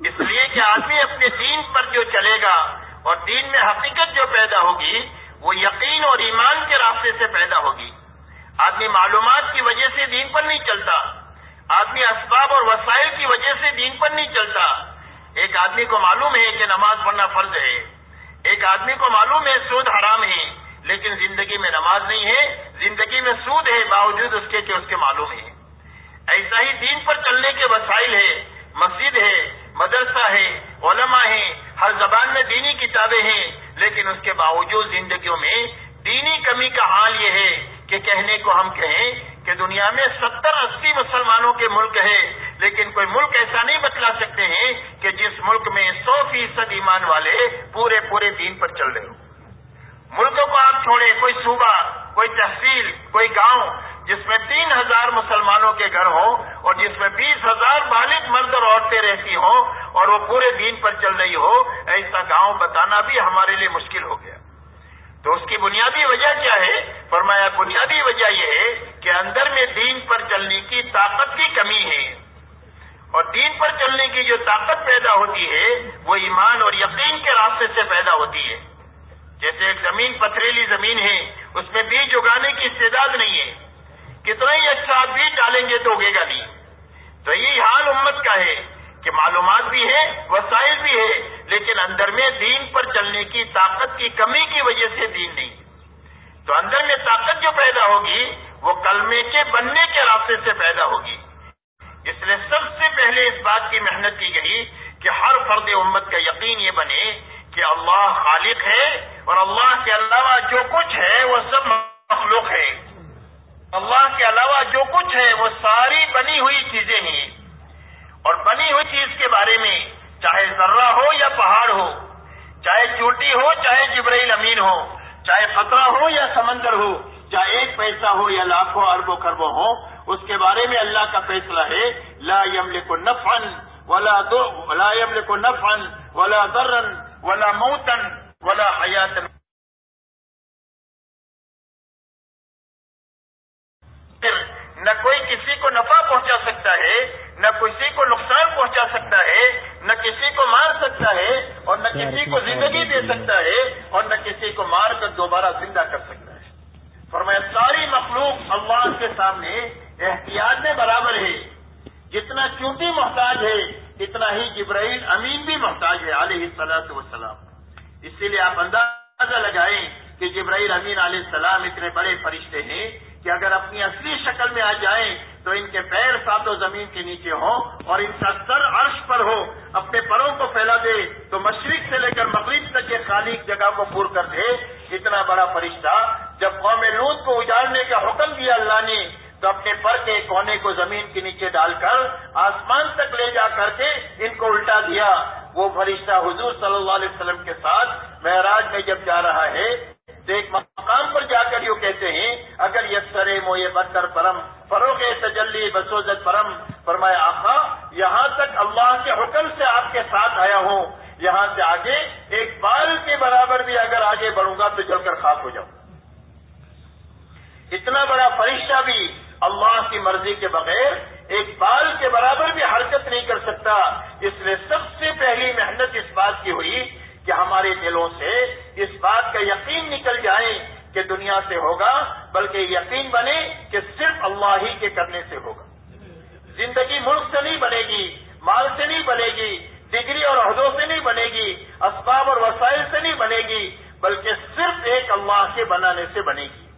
اس لیے کہ آدمی اپنے دین پر جو چلے گا اور دین میں حقیقت جو پیدا ہوگی، وہ یقین اور ایمان کے راستے سے پیدا ہوگی۔ آدمی معلومات کی وجہ سے دین پر نہیں چلتا۔ آدمی اسباب اور وسائل کی وجہ سے دین پر نہیں چلتا۔ ایک آدمی کو معلوم ہے کہ نماز پڑھنا فرض ہے۔ ایک آدمی کو معلوم ہے سود حرام ہے، لیکن زندگی میں نماز نہیں ہے زندگی میں سود ہے، باوجود اس کے کہ اس کے معلوم ہے۔ ایسا ہی دین پر چلنے کے وسائل ہے مسجد ہے مدرسہ ہے علماء ہے ہر زبان میں دینی کتابیں ہیں، لیکن اس کے باوجود زندگیوں میں دینی کمی کا حال یہ ہے کہ کہنے کو ہم کہیں کہ دنیا میں ستر اسی مسلمانوں کے ملک ہے لیکن کوئی ملک ایسا نہیں بتلا سکتے ہیں کہ جس ملک میں سو فیصد ایمان والے پورے پورے دین پر چل رہے ہوں۔ ملکوں کو آپ چھوڑے کوئی صوبہ، کوئی تحصیل، کوئی گاؤں، جس میں تین ہزار مسلمانوں کے گھر ہوں اور جس میں بیس ہزار بالغ مرد اور عورتیں رہتی ہوں اور وہ پورے دین پر چل رہی ہو، ایسا گاؤں بتانا بھی ہمارے لیے مشکل ہو گیا۔ تو اس کی بنیادی وجہ کیا ہے؟ فرمایا، بنیادی وجہ یہ ہے کہ اندر میں دین پر چلنے کی طاقت کی کمی ہے۔ اور دین پر چلنے کی جو طاقت پیدا ہوتی ہے، وہ ایمان اور یقین کے راستے سے پیدا ہوتی ہے۔ جیسے ایک زمین پتھریلی زمین ہے، اس میں بیج اگانے کی استعداد نہیں ہے۔ کتنا ہی اچھا بیج ڈالیں گے تو اگے گا نہیں۔ تو یہی حال امت کا ہے کہ معلومات بھی ہے وسائل بھی ہے لیکن اندر میں دین پر چلنے کی طاقت کی کمی کی وجہ سے دین نہیں۔ تو اندر میں طاقت جو پیدا ہوگی، وہ کلمے کے بننے کے راستے سے پیدا ہوگی۔ اس لیے سب سے پہلے اس بات کی محنت کی گئی کہ ہر فرد امت کا یقین یہ بنے کہ اللہ خالق ہے اور اللہ کے علاوہ جو کچھ ہے وہ سب مخلوق ہے۔ اللہ کے علاوہ جو کچھ ہے وہ ساری بنی ہوئی چیزیں ہیں۔ اور بنی ہوئی چیز کے بارے میں چاہے ذرہ ہو یا پہاڑ ہو، چاہے چوٹی ہو، چاہے جبرائیل امین ہو، چاہے خطرہ ہو یا سمندر ہو، چاہے ایک پیسہ ہو یا لاکھوں اربوں خربوں ہو، اس کے بارے میں اللہ کا فیصلہ ہے، لا یملک نفعن ولا دو لا یملک نفعن ولا ذرن ولا موتن ولا حیاتن نہ کوئی کسی کو نفع پہنچا سکتا ہے نہ کسی کو نقصان پہنچا سکتا ہے نہ کسی کو مار سکتا ہے اور نہ کسی کو زندگی دے سکتا ہے اور نہ کسی کو مار کر دوبارہ زندہ کر سکتا ہے۔ فرمایا ساری مخلوق اللہ کے سامنے احتیاط میں برابر ہے۔ جتنا چونٹی محتاج ہے اتنا ہی جبرائیل امین بھی محتاج ہے، علیہ صلاحت وسلام اسی لیے آپ اندازہ لگائیں کہ جبرائیل امین علیہ السلام اتنے بڑے فرشتے ہیں کہ اگر اپنی اصلی شکل میں آ جائیں تو ان کے پیر سات و زمین کے نیچے ہوں اور ان کا سر عرش پر ہو، اپنے پروں کو پھیلا دے، تو مشرق سے لے کر مغرب تک کے خالی جگہ کو پور کر دے۔ اتنا بڑا فرشتہ، جب قوم لوت کو اجاڑنے کا حکم دیا اللہ نے تو اپنے پر کے کونے کو زمین کے نیچے ڈال کر آسمان تک لے جا کر کے ان کو الٹا دیا۔ وہ فرشتہ حضور صلی اللہ علیہ وسلم کے ساتھ معراج میں جب جا رہا ہے، تو ایک مقام پر جا کر یوں کہتے ہیں، اگر یہ سرے موئے بدر پرم، فروغ تجلی بسوزت پرم، فرمایا آخا یہاں تک اللہ کے حکم سے آپ کے ساتھ آیا ہوں۔ یہاں سے آگے ایک بال کے برابر بھی اگر آگے بڑھوں گا تو جل کر خاک ہو جاؤں۔ اتنا بڑا فرشتہ بھی اللہ کی مرضی کے بغیر ایک بال کے برابر بھی حرکت نہیں کر سکتا۔ اس لیے سب سے پہلی محنت اس بات کی ہوئی کہ ہمارے دلوں سے اس بات کا یقین نکل جائے کہ دنیا سے ہوگا، بلکہ یقین بنے کہ صرف اللہ ہی کے کرنے سے ہوگا۔ زندگی ملک سے نہیں بنے گی، مال سے نہیں بنے گی، ڈگری اور عہدوں سے نہیں بنے گی، اسباب اور وسائل سے نہیں بنے گی، بلکہ صرف ایک اللہ کے بنانے سے بنے گی۔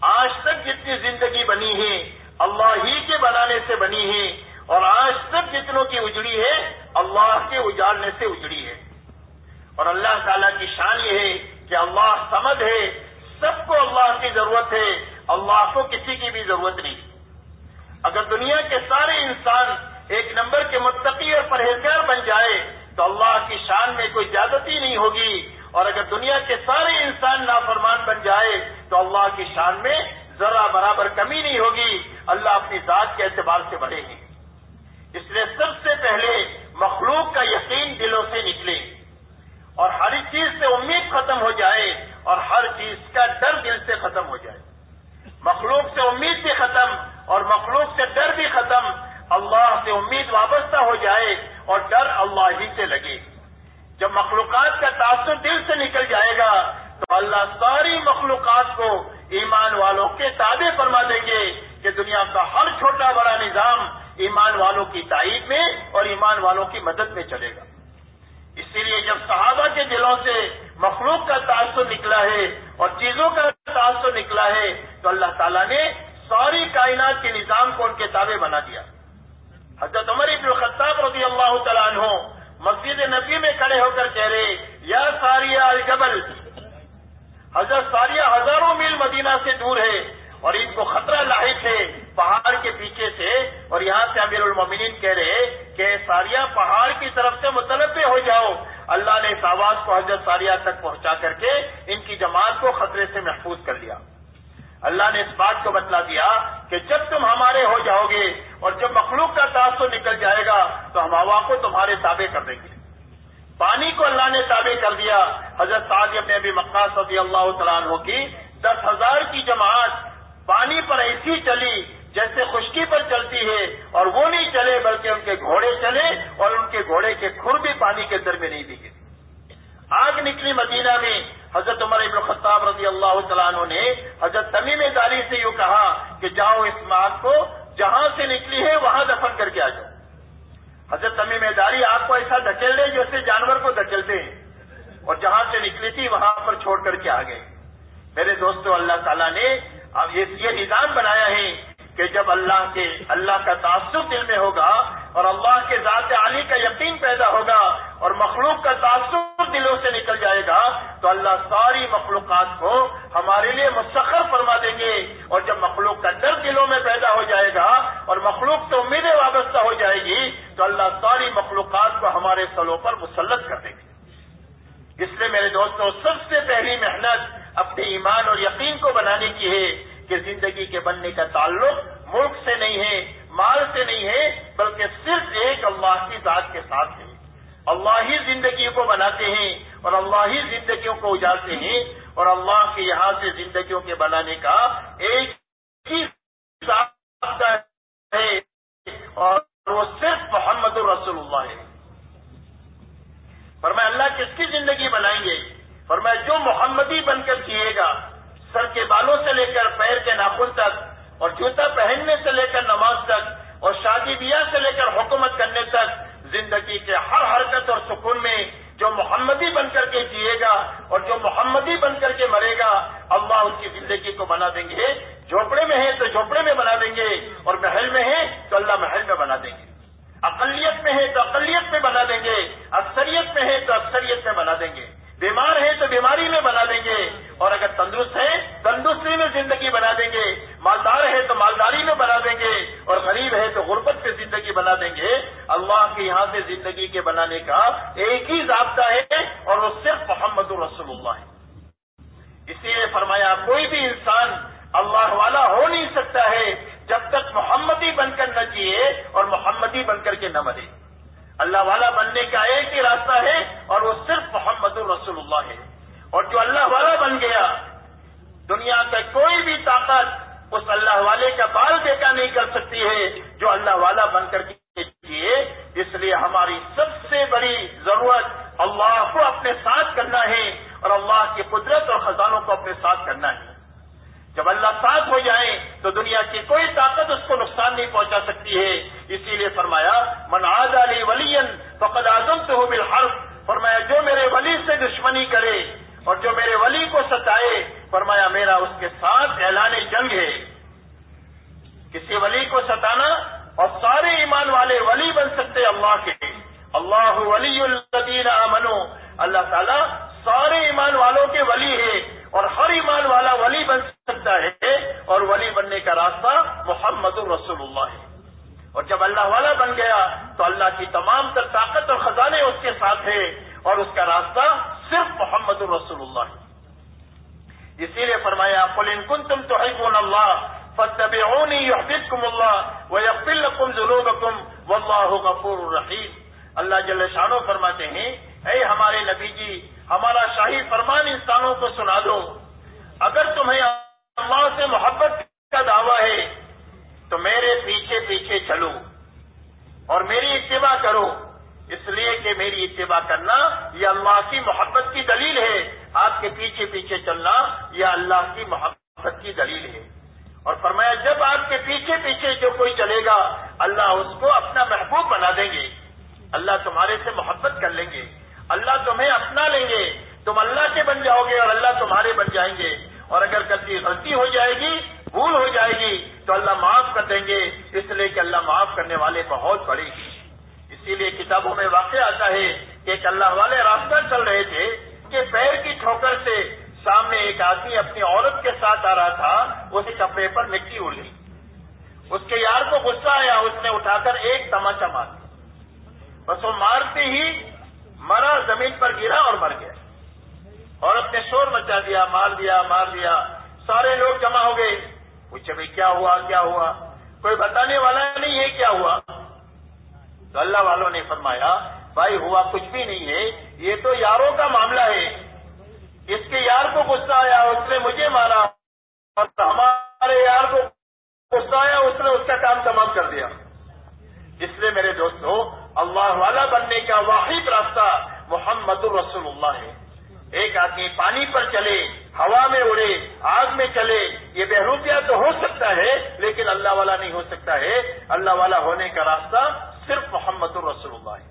آج تک جتنی زندگی بنی ہے، اللہ ہی کے بنانے سے بنی ہے، اور آج تک جتنوں کی اجڑی ہے، اللہ کے اجاڑنے سے اجڑی ہے۔ اور اللہ تعالیٰ کی شان یہ ہے کہ اللہ سمجھ ہے، سب کو اللہ کی ضرورت ہے، اللہ کو کسی کی بھی ضرورت نہیں۔ اگر دنیا کے سارے انسان ایک نمبر کے متقی اور پرہیزگار بن جائے، تو اللہ کی شان میں کوئی زیادتی نہیں ہوگی۔ اور اگر دنیا کے سارے انسان نافرمان بن جائے تو اللہ کی شان میں ذرا برابر کمی نہیں ہوگی، اللہ اپنی ذات کے اعتبار سے بڑھے گی۔ اس لیے سب سے پہلے مخلوق کا یقین دلوں سے نکلے۔ اور ہر چیز سے امید ختم ہو جائے اور ہر چیز کا ڈر دل سے ختم ہو جائے۔ مخلوق سے امید بھی ختم اور مخلوق سے ڈر بھی ختم، اللہ سے امید وابستہ ہو جائے اور ڈر اللہ ہی سے لگے۔ جب مخلوقات کا تاثر دل سے نکل جائے گا، تو اللہ ساری مخلوقات کو ایمان والوں کے تابع فرما دیں گے کہ دنیا کا ہر چھوٹا بڑا نظام ایمان والوں کی تائید میں اور ایمان والوں کی مدد میں چلے گا۔ اسی لیے جب صحابہ کے دلوں سے مخلوق کا تاثر نکلا ہے اور چیزوں کا تاثر نکلا ہے، تو اللہ تعالیٰ نے ساری کائنات کے نظام کو ان کے تابع بنا دیا۔ حضرت عمر ابن الخطاب رضی اللہ تعالیٰ عنہ مسجد نبی میں کھڑے ہو کر کہہ رہے، یا ساریہ الجبل حضرت ساریہ ہزاروں میل مدینہ سے دور ہے اور ان کو خطرہ لاحق ہے پہاڑ کے پیچھے سے اور یہاں سے امیر المومنین کہہ رہے کہ ساریہ پہاڑ کی طرف سے متنوع ہو جاؤ۔ اللہ نے اس آواز کو حضرت ساریہ تک پہنچا کر کے ان کی جماعت کو خطرے سے محفوظ کر لیا اللہ نے اس بات کو بتلا دیا کہ جب تم ہمارے ہو جاؤ گے اور جب مخلوق کا تاثر نکل جائے گا تو ہم ہوا کو تمہارے تابع کر دیں گے۔ پانی کو اللہ نے تابع کر دیا۔ حضرت سعد اپنے ابھی مکہ صدی اللہ تعالیٰ عنہ کی دس ہزار کی جماعت پانی پر ایسی چلی جیسے خشکی پر چلتی ہے اور وہ نہیں چلے بلکہ ان کے گھوڑے چلے اور ان کے گھوڑے کے کھر بھی پانی کے در میں نہیں دکھے آگ نکلی مدینہ میں حضرت عمر ابن خطاب رضی اللہ تعالیٰ عنہ نے حضرت تمیم داری سے یوں کہا کہ جاؤ اس آگ کو جہاں سے نکلی ہے وہاں دفن کر کے آ جاؤ۔ حضرت تمیم داری آگ کو ایسا دھکیل دے جیسے جانور کو دھکیلتے ہیں۔ اور جہاں سے نکلی تھی وہاں پر چھوڑ کر کے آ گئے۔ میرے دوستوں اللہ تعالیٰ نے اب یہ نظام بنایا ہے کہ جب اللہ کے اللہ کا تعصب دل میں ہوگا اور اللہ کے ذات علی کا یقین پیدا ہوگا اور مخلوق کا تعصب دلوں سے نکل جائے گا تو اللہ ساری مخلوقات کو ہمارے لیے مسخ فرما دیں گے اور جب مخلوق کا ڈر دلوں میں پیدا ہو جائے گا اور مخلوق سے امیدیں وابستہ ہو جائے گی تو اللہ ساری مخلوقات کو ہمارے سلوں پر مسلط کر دیں گے اس لیے میرے دوستوں سب سے پہلی محنت اپنے ایمان اور یقین کو بنانے کی ہے کہ زندگی کے بننے کا تعلق ملک سے نہیں ہے مال سے نہیں ہے بلکہ صرف ایک اللہ کی ذات کے ساتھ ہے اللہ ہی زندگی کو بناتے ہیں اور اللہ ہی زندگیوں کو اجاڑتے ہیں اور اللہ کے یہاں سے زندگیوں کے بنانے کا ایک ہی ہے اور وہ صرف محمد الرسول اللہ ہے فرمایا اللہ کس کی زندگی بنائیں گے فرمایا جو محمدی بن کر جیے گا سر کے بالوں سے لے کر پیر کے ناخن تک اور جوتا پہننے سے لے کر نماز تک اور شادی بیاہ سے لے کر حکومت کرنے تک زندگی کے ہر حرکت اور سکون میں جو محمدی بن کر کے جیے گا اور جو محمدی بن کر کے مرے گا اللہ ان کی زندگی کو بنا دیں گے۔ جھوپڑے میں ہے تو جھوپڑے میں بنا دیں گے۔ اور محل میں ہے تو اللہ محل میں بنا دیں گے۔ اقلیت میں ہے تو اقلیت میں بنا دیں گے۔ اکثریت میں ہے تو اکثریت میں بنا دیں گے۔ بیمار ہے تو بیماری میں بنا دیں گے۔ اور اگر تندرست ہے تندرستی میں زندگی بنا دیں گے۔ مالدار ہے تو مالداری میں بنا دیں گے۔ اور غریب ہے تو غربت پہ زندگی بنا دیں گے۔ اللہ کے یہاں سے زندگی کے بنانے کا ایک ہی ضابطہ ہے اور وہ صرف محمد الرسول اللہ ہے اسی لیے فرمایا، کوئی بھی انسان اللہ والا ہو نہیں سکتا ہے جب تک محمدی بن کر نہ جیے اور محمدی بن کر کے نہ مرے۔ اللہ والا بننے کا ایک ہی راستہ ہے اور وہ صرف محمد الرسول اللہ ہے۔ اور جو اللہ والا بن گیا، دنیا کا کوئی بھی طاقت اس اللہ والے کا بال بیٹا نہیں کر سکتی ہے جو اللہ والا بن کر کے جیے۔ اس لیے ہماری سب سے بڑی ضرورت اللہ کو اپنے ساتھ کرنا ہے۔ اور اللہ کی قدرت اور خزانوں کو اپنے ساتھ کرنا ہے۔ جب اللہ ساتھ ہو جائیں تو دنیا کی کوئی طاقت اس کو نقصان نہیں پہنچا سکتی ہے۔ اسی لیے فرمایا، من آز علی ولین فقد اعظم تو ہو بالحرف فرمایا، جو میرے ولی سے دشمنی کرے اور جو میرے ولی کو ستائے، فرمایا، میرا اس کے ساتھ اعلان جنگ ہے۔ کسی ولی کو ستانا اور سارے ایمان والے ولی بن سکتے اللہ کے۔ اللہ ولی الدین امنو اللہ تعالیٰ سارے ایمان والوں کے ولی ہے اور ہر ایمان والا ولی بن سکتا ہے اور ولی بننے کا راستہ محمد الرسول اللہ ہے۔ اور جب اللہ والا بن گیا تو اللہ کی تمام تر طاقت اور خزانے اس کے ساتھ ہے اور اس کا راستہ صرف محمد الرسول اللہ ہے۔ اسی لیے فرمایا ان کن تم تو اللہ فتب کم اللہ و یقل کم ضرور کم و اللہ غفور الرحیم اللہ جل شانو فرماتے ہیں، اے ہمارے نبی جی ہمارا شاہی فرمان انسانوں کو سنا دو۔ اگر تمہیں اللہ سے محبت کا دعویٰ ہے، تو میرے پیچھے پیچھے چلو۔ اور میری اتباع کرو۔ اس لیے کہ میری اتباع کرنا یہ اللہ کی محبت کی دلیل ہے۔ آپ کے پیچھے پیچھے چلنا یہ اللہ کی محبت کی دلیل ہے۔ اور فرمایا، جب آپ کے پیچھے پیچھے جو کوئی چلے گا، اللہ اس کو اپنا محبوب بنا دیں گے۔ اللہ تمہارے سے محبت کر لیں گے۔ اللہ تمہیں اپنا لیں گے، تم اللہ کے بن جاؤ گے اور اللہ تمہارے بن جائیں گے۔ اور اگر کبھی غلطی ہو جائے گی، بھول ہو جائے گی، تو اللہ معاف کر دیں گے۔ اس لیے کہ اللہ معاف کرنے والے بہت بڑے اسی لیے کتابوں میں واقع آتا ہے کہ ایک اللہ والے راستہ چل رہے تھے کہ پیر کی ٹھوکر سے سامنے ایک آدمی اپنی عورت کے ساتھ آ رہا تھا اسے کپڑے پر مٹی اڑ گئی اس کے یار کو غصہ آیا، اس نے اٹھا کر ایک تماچا مار بس وہ مارتے ہی مرا، زمین پر گرا اور مر گیا۔ عورت نے شور مچا دیا، مار دیا مار دیا۔ سارے لوگ جمع ہو گئے۔ پوچھے بھائی، کیا ہوا؟ کیا ہوا؟ کوئی بتانے والا نہیں ہے کیا ہوا؟ تو اللہ والوں نے فرمایا، بھائی، ہوا کچھ بھی نہیں ہے، یہ تو یاروں کا معاملہ ہے۔ اس کے یار کو غصہ آیا، اس نے مجھے مارا۔ اور ہمارے یار کو غصہ آیا، اس نے اس کا کام تمام کر دیا۔ اس لیے میرے دوستوں اللہ والا بننے کا واحد راستہ محمد الرسول اللہ ہے۔ ایک آدمی پانی پر چلے، ہوا میں اڑے، آگ میں چلے، یہ بہروپیہ تو ہو سکتا ہے، لیکن اللہ والا نہیں ہو سکتا ہے۔ اللہ والا ہونے کا راستہ صرف محمد الرسول اللہ ہے۔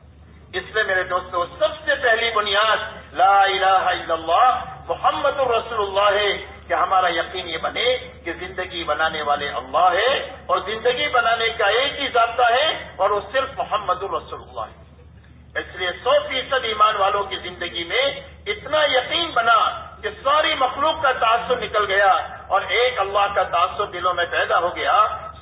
اس لیے میرے دوستوں سب سے پہلی بنیاد لا الہ الا اللہ، محمد الرسول اللہ ہے کہ ہمارا یقین یہ بنے کہ زندگی بنانے والے اللہ ہے اور زندگی بنانے کا ایک ہی ضابطہ ہے اور وہ صرف محمد الرسول اللہ ہے۔ اس لیے سو فیصد ایمان والوں کی زندگی میں اتنا یقین بنا کہ ساری مخلوق کا تعصب نکل گیا اور ایک اللہ کا تعصب دلوں میں پیدا ہو گیا۔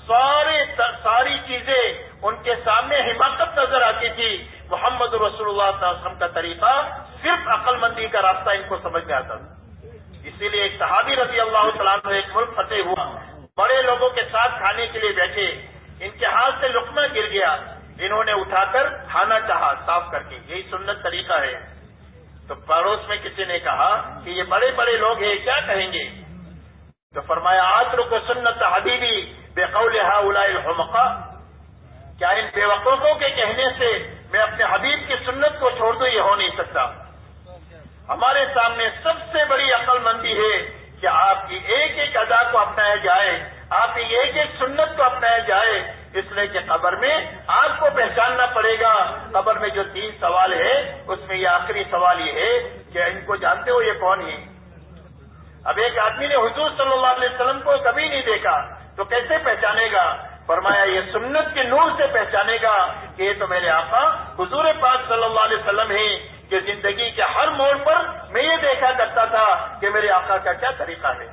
سارے ساری چیزیں ان کے سامنے حماقت نظر آتی تھی۔ محمد رسول اللہ صلی اللہ علیہ وسلم کا طریقہ صرف عقل مندی کا راستہ ان کو سمجھ میں آتا تھا۔ اسی لیے ایک صحابی رضی اللہ تعالیٰ ایک ملک فتح ہوا۔ بڑے لوگوں کے ساتھ کھانے کے لیے بیٹھے۔ ان کے ہاتھ سے لکما گر گیا۔ انہوں نے اٹھا کر کھانا چاہا، صاف کر کے۔ یہی سنت طریقہ ہے۔ تو پڑوس میں کسی نے کہا کہ یہ بڑے بڑے لوگ ہیں، کیا کہیں گے؟ تو فرمایا آتر کو سنت حبیبی بے قول الحمقا کیا ان بے وقوفوں کے کہنے سے میں اپنے حبیب کی سنت کو چھوڑ دوں، یہ ہو نہیں سکتا۔ ہمارے سامنے سب سے بڑی عقل مندی ہے کہ آپ کی ایک ایک ادا کو اپنایا جائے، آپ کی ایک ایک سنت کو اپنایا جائے۔ اس لیے کہ قبر میں آپ کو پہچاننا پڑے گا۔ قبر میں جو تین سوال ہے اس میں یہ آخری سوال یہ ہے کہ ان کو جانتے ہو یہ کون ہے اب ایک آدمی نے حضور صلی اللہ علیہ وسلم کو کبھی نہیں دیکھا، تو کیسے پہچانے گا؟ فرمایا، یہ سنت کے نور سے پہچانے گا کہ یہ تو میرے آقا حضور پاک صلی اللہ علیہ وسلم ہیں، کہ زندگی کے ہر موڑ پر میں یہ دیکھا کرتا تھا کہ میرے آقا کا کیا طریقہ ہے۔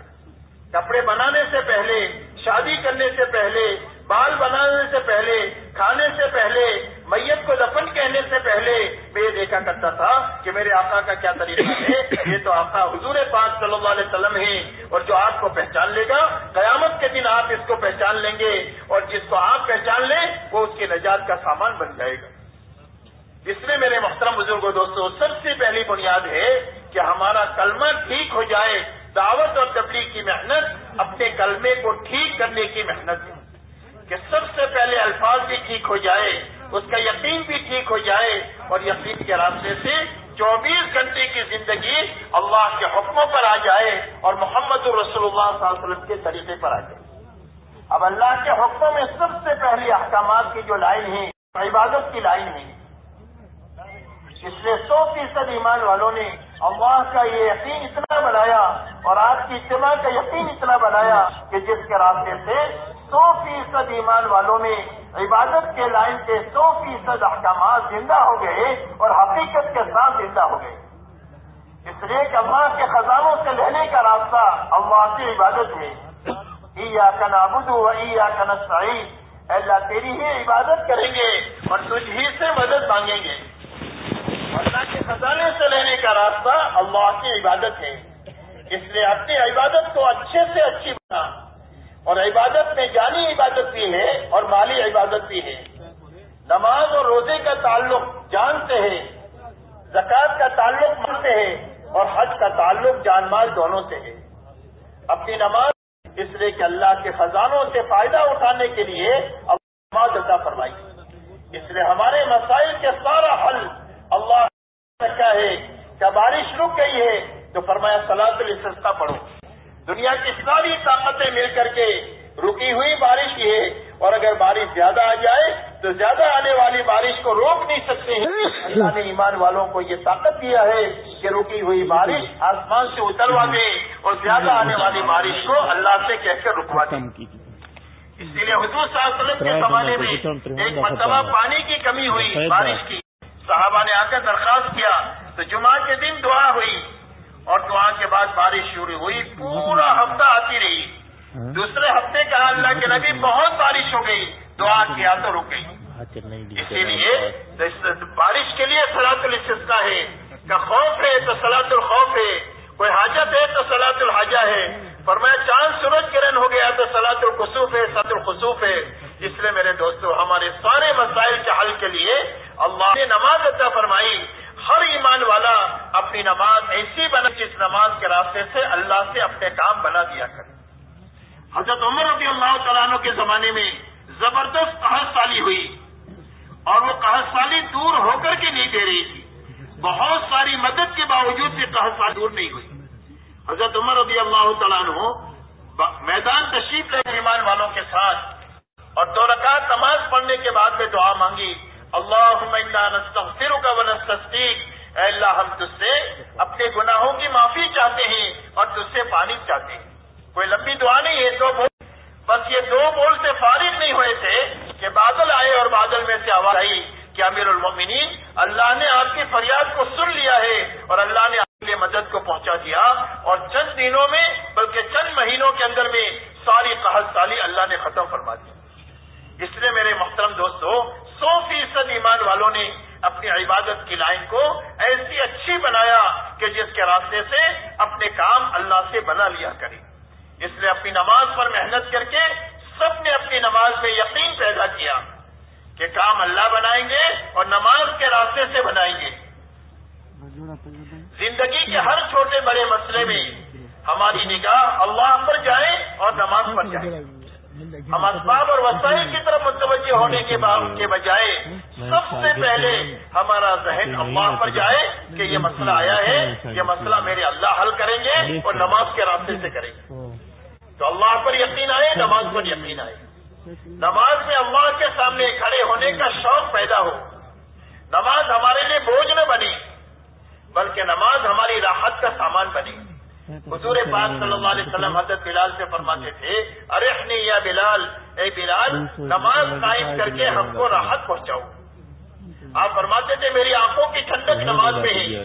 کپڑے بنانے سے پہلے، شادی کرنے سے پہلے بال بنانے سے پہلے، کھانے سے پہلے، میت کو دفن کہنے سے پہلے میں یہ دیکھا کرتا تھا کہ میرے آقا کا کیا طریقہ ہے؟ یہ تو آقا حضور پاک صلی اللہ علیہ وسلم ہے اور جو آپ کو پہچان لے گا، قیامت کے دن آپ اس کو پہچان لیں گے اور جس کو آپ پہچان لیں، وہ اس کی نجات کا سامان بن جائے گا۔ اس میں میرے محترم بزرگوں دوستوں، سب سے پہلی بنیاد ہے کہ ہمارا کلمہ ٹھیک ہو جائے، دعوت اور تبلیغ کی محنت، اپنے کلمے کو ٹھیک کرنے کی محنت۔ ہے کہ سب سے پہلے الفاظ بھی ٹھیک ہو جائے، اس کا یقین بھی ٹھیک ہو جائے اور یقین کے راستے سے چوبیس گھنٹے کی زندگی اللہ کے حکموں پر آ جائے اور محمد الرسول اللہ صلی اللہ علیہ وسلم کے طریقے پر آ جائے۔ اب اللہ کے حکموں میں سب سے پہلی احکامات کی جو لائن ہے عبادت کی لائن ہے اس لیے سو فیصد ایمان والوں نے اللہ کا یہ یقین اتنا بنایا اور آج کی اجتماع کا یقین اتنا بنایا کہ جس کے راستے سے سو فیصد ایمان والوں میں عبادت کے لائن کے سو فیصد احکامات زندہ ہو گئے اور حقیقت کے ساتھ زندہ ہو گئے۔ اس لیے کہ اللہ کے خزانوں سے لینے کا راستہ اللہ کی عبادت ہے۔ ای کا نابود و ای کا نسائی اللہ، تیری ہی عبادت کریں گے اور تجھ ہی سے مدد مانگیں گے۔ اللہ کے خزانے سے لینے کا راستہ اللہ کی عبادت ہے۔ اس لیے اپنی عبادت کو اچھے سے اچھی بنا۔ اور عبادت میں جانی عبادت بھی ہے اور مالی عبادت بھی ہے۔ نماز اور روزے کا تعلق جان سے ہے زکوٰۃ کا تعلق من سے ہے اور حج کا تعلق جان مال دونوں سے ہے۔ اپنی نماز اس لیے کہ اللہ کے خزانوں سے فائدہ اٹھانے کے لیے نماز عطا فرمائی۔ اس لیے ہمارے مسائل کے سارا حل اللہ رکھا ہے۔ کیا بارش رک گئی ہے؟ تو فرمایا سلاد السستا پڑھو۔ دنیا کی ساری طاقتیں مل کر کے رکی ہوئی بارش کی ہے اور اگر بارش زیادہ آ جائے تو زیادہ آنے والی بارش کو روک نہیں سکتے ہیں۔ اللہ نے ایمان والوں کو یہ طاقت دیا ہے کہ رکی ہوئی بارش آسمان سے اتروا دے اور زیادہ آنے والی بارش کو اللہ سے کہہ کر رکوا دے۔ اسی لیے حضور صلی اللہ علیہ وسلم کے زمانے میں ایک مرتبہ پانی کی کمی ہوئی بارش کی۔ صحابہ نے آ کر درخواست کیا تو جمعہ کے دن دعا ہوئی۔ اور دعا کے بعد بارش شروع ہوئی پورا ہفتہ آتی رہی۔ ہاں۔ دوسرے ہفتے کا اللہ کے نبی بہت بارش ہو گئی دعا کیا تو رک گئی۔ اسی لیے بارش کے لیے سلاط السطا ہے۔ کا خوف ہے تو سلاط الخوف ہے۔ کوئی حاجت ہے تو سلاط الحاجہ ہے۔ فرمایا چاند سورج کرن ہو گیا تو سلاط القصوف ہے سات الخصوف ہے۔ اس لیے میرے دوستو ہمارے سارے مسائل کے حل کے لیے اللہ نے نماز عطا فرمائی۔ ہر ایمان والا اپنی نماز ایسی بنا جس نماز کے راستے سے اللہ سے اپنے کام بنا دیا کرے۔ حضرت عمر رضی اللہ تعالیٰ کے زمانے میں زبردست قحط سالی ہوئی اور وہ قحط سالی دور ہو کر کے نہیں دے رہی تھی۔ بہت ساری مدد کے باوجود بھی قحط سالی دور نہیں ہوئی۔ حضرت عمر رضی اللہ تعالیٰ میدان تشریف لے ایمان والوں کے ساتھ اور دو رکعت نماز پڑھنے کے بعد میں دعا مانگی۔ اللہ نستغفرک کا ونستیق اے اللہ، ہم تج سے اپنے گناہوں کی معافی چاہتے ہیں اور تج سے پانی چاہتے ہیں۔ کوئی لمبی دعا نہیں ہے، دو بول۔ بس یہ دو بول سے فارغ نہیں ہوئے تھے کہ بادل آئے اور بادل میں سے آواز آئی کہ امیر المؤمنین، اللہ نے آپ کی فریاد کو سن لیا ہے اور اللہ نے آپ کے لیے مدد کو پہنچا دیا۔ اور چند دنوں میں، بلکہ چند مہینوں کے اندر میں ساری قحط سالی اللہ نے ختم فرما دی۔ اس لیے میرے محترم دوستو سو فیصد ایمان والوں نے اپنی عبادت کی لائن کو ایسی اچھی بنایا کہ جس کے راستے سے اپنے کام اللہ سے بنا لیا کرے۔ اس لیے اپنی نماز پر محنت کر کے سب نے اپنی نماز میں یقین پیدا کیا کہ کام اللہ بنائیں گے اور نماز کے راستے سے بنائیں گے۔ زندگی کے ہر چھوٹے بڑے مسئلے میں ہماری نگاہ اللہ پر جائے اور نماز پر جائے۔ ہم اسباب اور وسائل کی طرف متوجہ ہونے کے کے بجائے سب سے پہلے ہمارا ذہن اللہ پر جائے کہ یہ مسئلہ آیا ہے یہ مسئلہ میرے اللہ حل کریں گے اور نماز کے راستے سے کریں گے۔ تو اللہ پر یقین آئے نماز پر یقین آئے۔ نماز میں اللہ کے سامنے کھڑے ہونے کا شوق پیدا ہو۔ نماز ہمارے لیے بوجھ نہ بنے بلکہ نماز ہماری راحت کا سامان بنے۔ حضور پاک صلی اللہ علیہ وسلم حضرت بلال سے فرماتے تھے، ارے یا بلال، اے بلال، نماز قائم کر کے ہم کو راحت پہنچاؤ۔ آپ فرماتے تھے، میری آنکھوں کی ٹھنڈک نماز میں ہے۔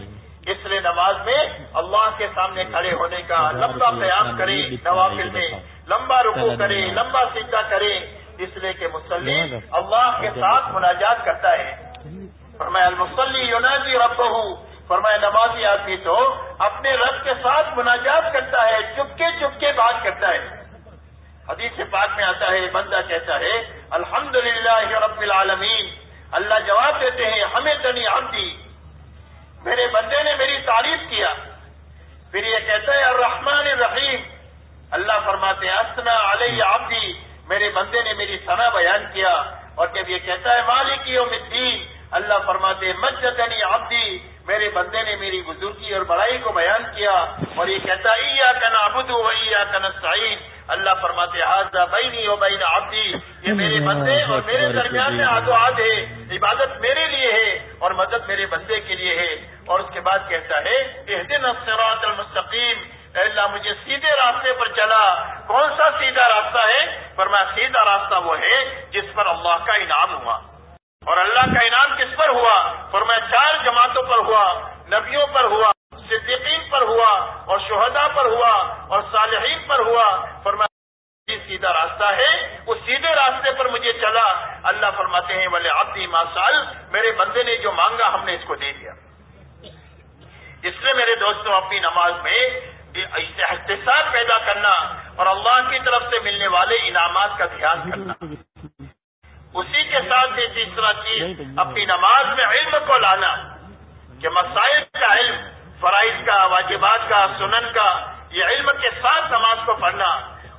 اس لیے نماز میں اللہ کے سامنے کھڑے ہونے کا لمبا قیام کرے نوافل میں لمبا رکو کرے لمبا سیدھا کرے اس لیے کہ مسلم اللہ کے ساتھ مناجات کرتا ہے۔ فرمایا المسلی یوناجی رب ہوں فرمایا نمازی آدمی تو اپنے رب کے ساتھ مناجات کرتا ہے، چپکے چپکے بات کرتا ہے۔ حدیث پاک میں آتا ہے، بندہ کہتا ہے الحمد للہ رب العالمین۔ اللہ جواب دیتے ہیں، ہمیں تنی عبدی۔ میرے بندے نے میری تعریف کیا۔ پھر یہ کہتا ہے، الرحمن الرحیم۔ اللہ فرماتے اسنا علیہ عبدی۔ میرے بندے نے میری ثنا بیان کیا۔ اور جب یہ کہتا ہے، مالک یوم الدین، اللہ فرماتے مجدنی عبدی۔ میرے بندے نے میری بزرگی اور بڑائی کو بیان کیا اور یہ کہتا ایا کا نابود ویا کا نسعین اللہ فرماتے حاضہ بینی و بین عبدی. یہ میرے بندے اور میرے درمیان میں آد و آد ہے عبادت میرے لیے ہے اور مدد میرے بندے کے لیے ہے۔ اور اس کے بعد کہتا ہے دن الصراط المستقیم. اے اللہ مجھے سیدھے راستے پر چلا۔ کون سا سیدھا راستہ ہے؟ پر میں سیدھا راستہ وہ ہے جس پر اللہ کا انعام ہوا۔ اور اللہ کا انعام کس پر ہوا؟ اور میں چار جماعتوں پر ہوا، نبیوں پر ہوا، صدیقین پر ہوا، اور شہدا پر ہوا، اور صالحین پر ہوا۔ فرمایا سیدھا راستہ ہے، وہ سیدھے راستے پر مجھے چلا۔ اللہ فرماتے ہیں بولے آبدی ماسال میرے بندے نے جو مانگا، ہم نے اس کو دے دیا۔ اس لیے میرے دوستوں، اپنی نماز میں احتساب پیدا کرنا اور اللہ کی طرف سے ملنے والے انعامات کا دھیان کرنا۔ اسی کے ساتھ یہ تیسرا چیز اپنی نماز میں علم کو لانا کہ مسائل کا علم فرائض کا واجبات کا سنن کا یہ علم کے ساتھ نماز کو پڑھنا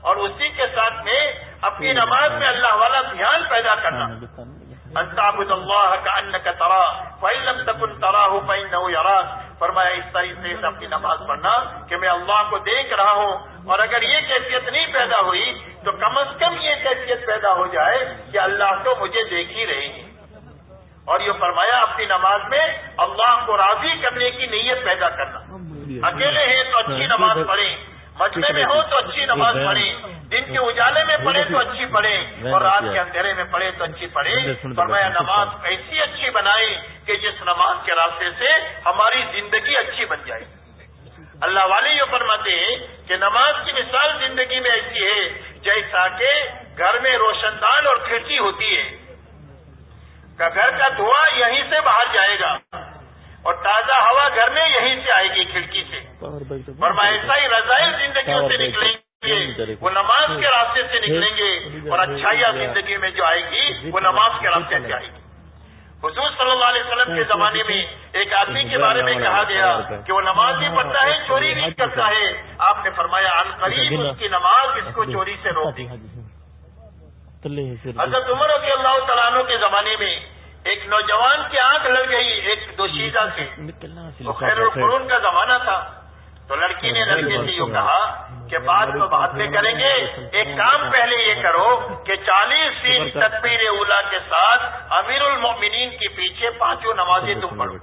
اور اسی کے ساتھ میں اپنی نماز میں اللہ والا دھیان پیدا کرنا۔ اللہ کا ان کا ترا فعلم تکن ترا ہو پین نہ فرمایا اس طریقے سے اپنی نماز پڑھنا کہ میں اللہ کو دیکھ رہا ہوں اور اگر یہ کیفیت نہیں پیدا ہوئی تو کم از کم یہ کیفیت پیدا ہو جائے کہ اللہ تو مجھے دیکھ ہی رہے گی اور یہ فرمایا اپنی نماز میں اللہ کو راضی کرنے کی نیت پیدا کرنا۔ اکیلے ہیں تو اچھی نماز پڑھیں مجمے میں ہو تو اچھی نماز پڑھے دن کے اجالے میں پڑھے تو اچھی پڑھے اور رات کے اندھیرے میں پڑھے تو اچھی پڑھے فرمایا نماز ایسی اچھی بنائے کہ جس نماز کے راستے سے ہماری زندگی اچھی بن جائے۔ اللہ والے یہ فرماتے ہیں کہ نماز کی مثال زندگی میں ایسی ہے جیسا کہ گھر میں روشن دان اور کھڑکی ہوتی ہے۔ گھر کا دھواں یہیں سے باہر جائے گا اور تازہ ہوا گھر میں یہیں سے آئے گی کھڑکی سے۔ اور ایسا ہی رضائل زندگیوں سے نکلیں گے۔ وہ نماز کے راستے سے نکلیں گے اور اچھائیاں زندگی میں جو آئے گی، وہ نماز کے راستے سے آئے گی۔ حضور صلی اللہ علیہ وسلم کے زمانے میں ایک آدمی کے بارے میں کہا گیا کہ وہ نماز بھی پڑھتا ہے چوری نہیں کرتا ہے۔ آپ نے فرمایا ان قریب اس کی نماز اس کو چوری سے روک دی۔ حضرت عمر رضی اللہ تعالیٰ کے زمانے میں ایک نوجوان کی آنکھ لگ گئی ایک دو شیزہ سے خیر القرون کا زمانہ تھا۔ تو لڑکی نے لڑکے سے یہ کہا کہ بعد میں بات میں کریں گے۔ ایک کام پہلے یہ کرو کہ چالیس دن تکبیر اولا کے ساتھ امیر المومنین کے پیچھے پانچوں نمازیں تم پڑھو۔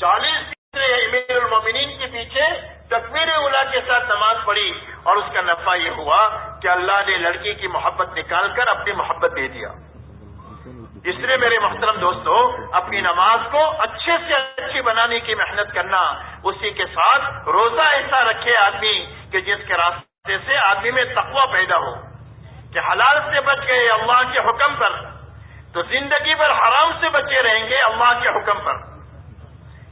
چالیس دن امیر المومنین کے پیچھے تکبیر اولا کے ساتھ نماز پڑھی اور اس کا نفع یہ ہوا کہ اللہ نے لڑکی کی محبت نکال کر اپنی محبت دے دیا۔ اس لیے میرے محترم دوستو، اپنی نماز کو اچھے سے اچھی بنانے کی محنت کرنا، اسی کے ساتھ روزہ ایسا رکھے آدمی کہ جس کے راستے سے آدمی میں تقوی پیدا ہو، کہ حلال سے بچ گئے اللہ کے حکم پر، تو زندگی بھر حرام سے بچے رہیں گے اللہ کے حکم پر۔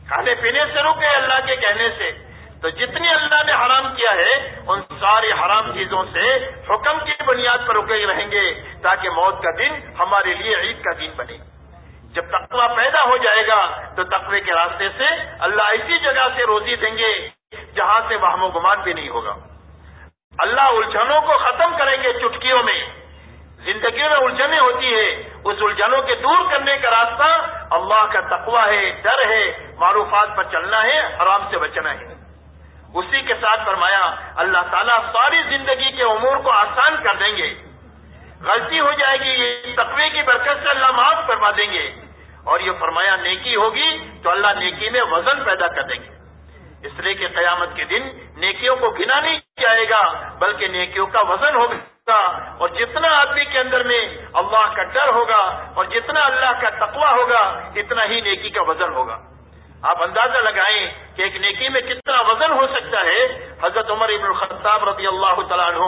کھانے پینے سے رکے اللہ کے کہنے سے۔ تو جتنی اللہ نے حرام کیا ہے، ان ساری حرام چیزوں سے حکم کی بنیاد پر رکے رہیں گے تاکہ موت کا دن ہمارے لیے عید کا دن بنے۔ جب تقوی پیدا ہو جائے گا، تو تقوی کے راستے سے اللہ ایسی جگہ سے روزی دیں گے جہاں سے وہم و گمان بھی نہیں ہوگا۔ اللہ الجھنوں کو ختم کریں گے چٹکیوں میں۔ زندگی میں الجھنیں ہوتی ہے اس الجھنوں کے دور کرنے کا راستہ اللہ کا تقوی ہے، ڈر ہے، معروفات پر چلنا ہے، حرام سے بچنا ہے۔ اسی کے ساتھ فرمایا، اللہ تعالیٰ ساری زندگی کے امور کو آسان کر دیں گے۔ غلطی ہو جائے گی، یہ تقوی کی برکت سے اللہ معاف کروا دیں گے۔ اور یہ فرمایا، نیکی ہوگی تو اللہ نیکی میں وزن پیدا کر دیں گے۔ اس لیے کہ قیامت کے دن نیکیوں کو گنا نہیں جائے گا، بلکہ نیکیوں کا وزن ہوگا ہوگا۔ اور جتنا آدمی کے اندر میں اللہ کا ڈر ہوگا اور جتنا اللہ کا تقوی ہوگا، اتنا ہی نیکی کا وزن ہوگا۔ آپ اندازہ لگائیں کہ ایک نیکی میں کتنا وزن ہو سکتا ہے؟ حضرت عمر ابن الخطاب رضی اللہ تعالیٰ عنہ،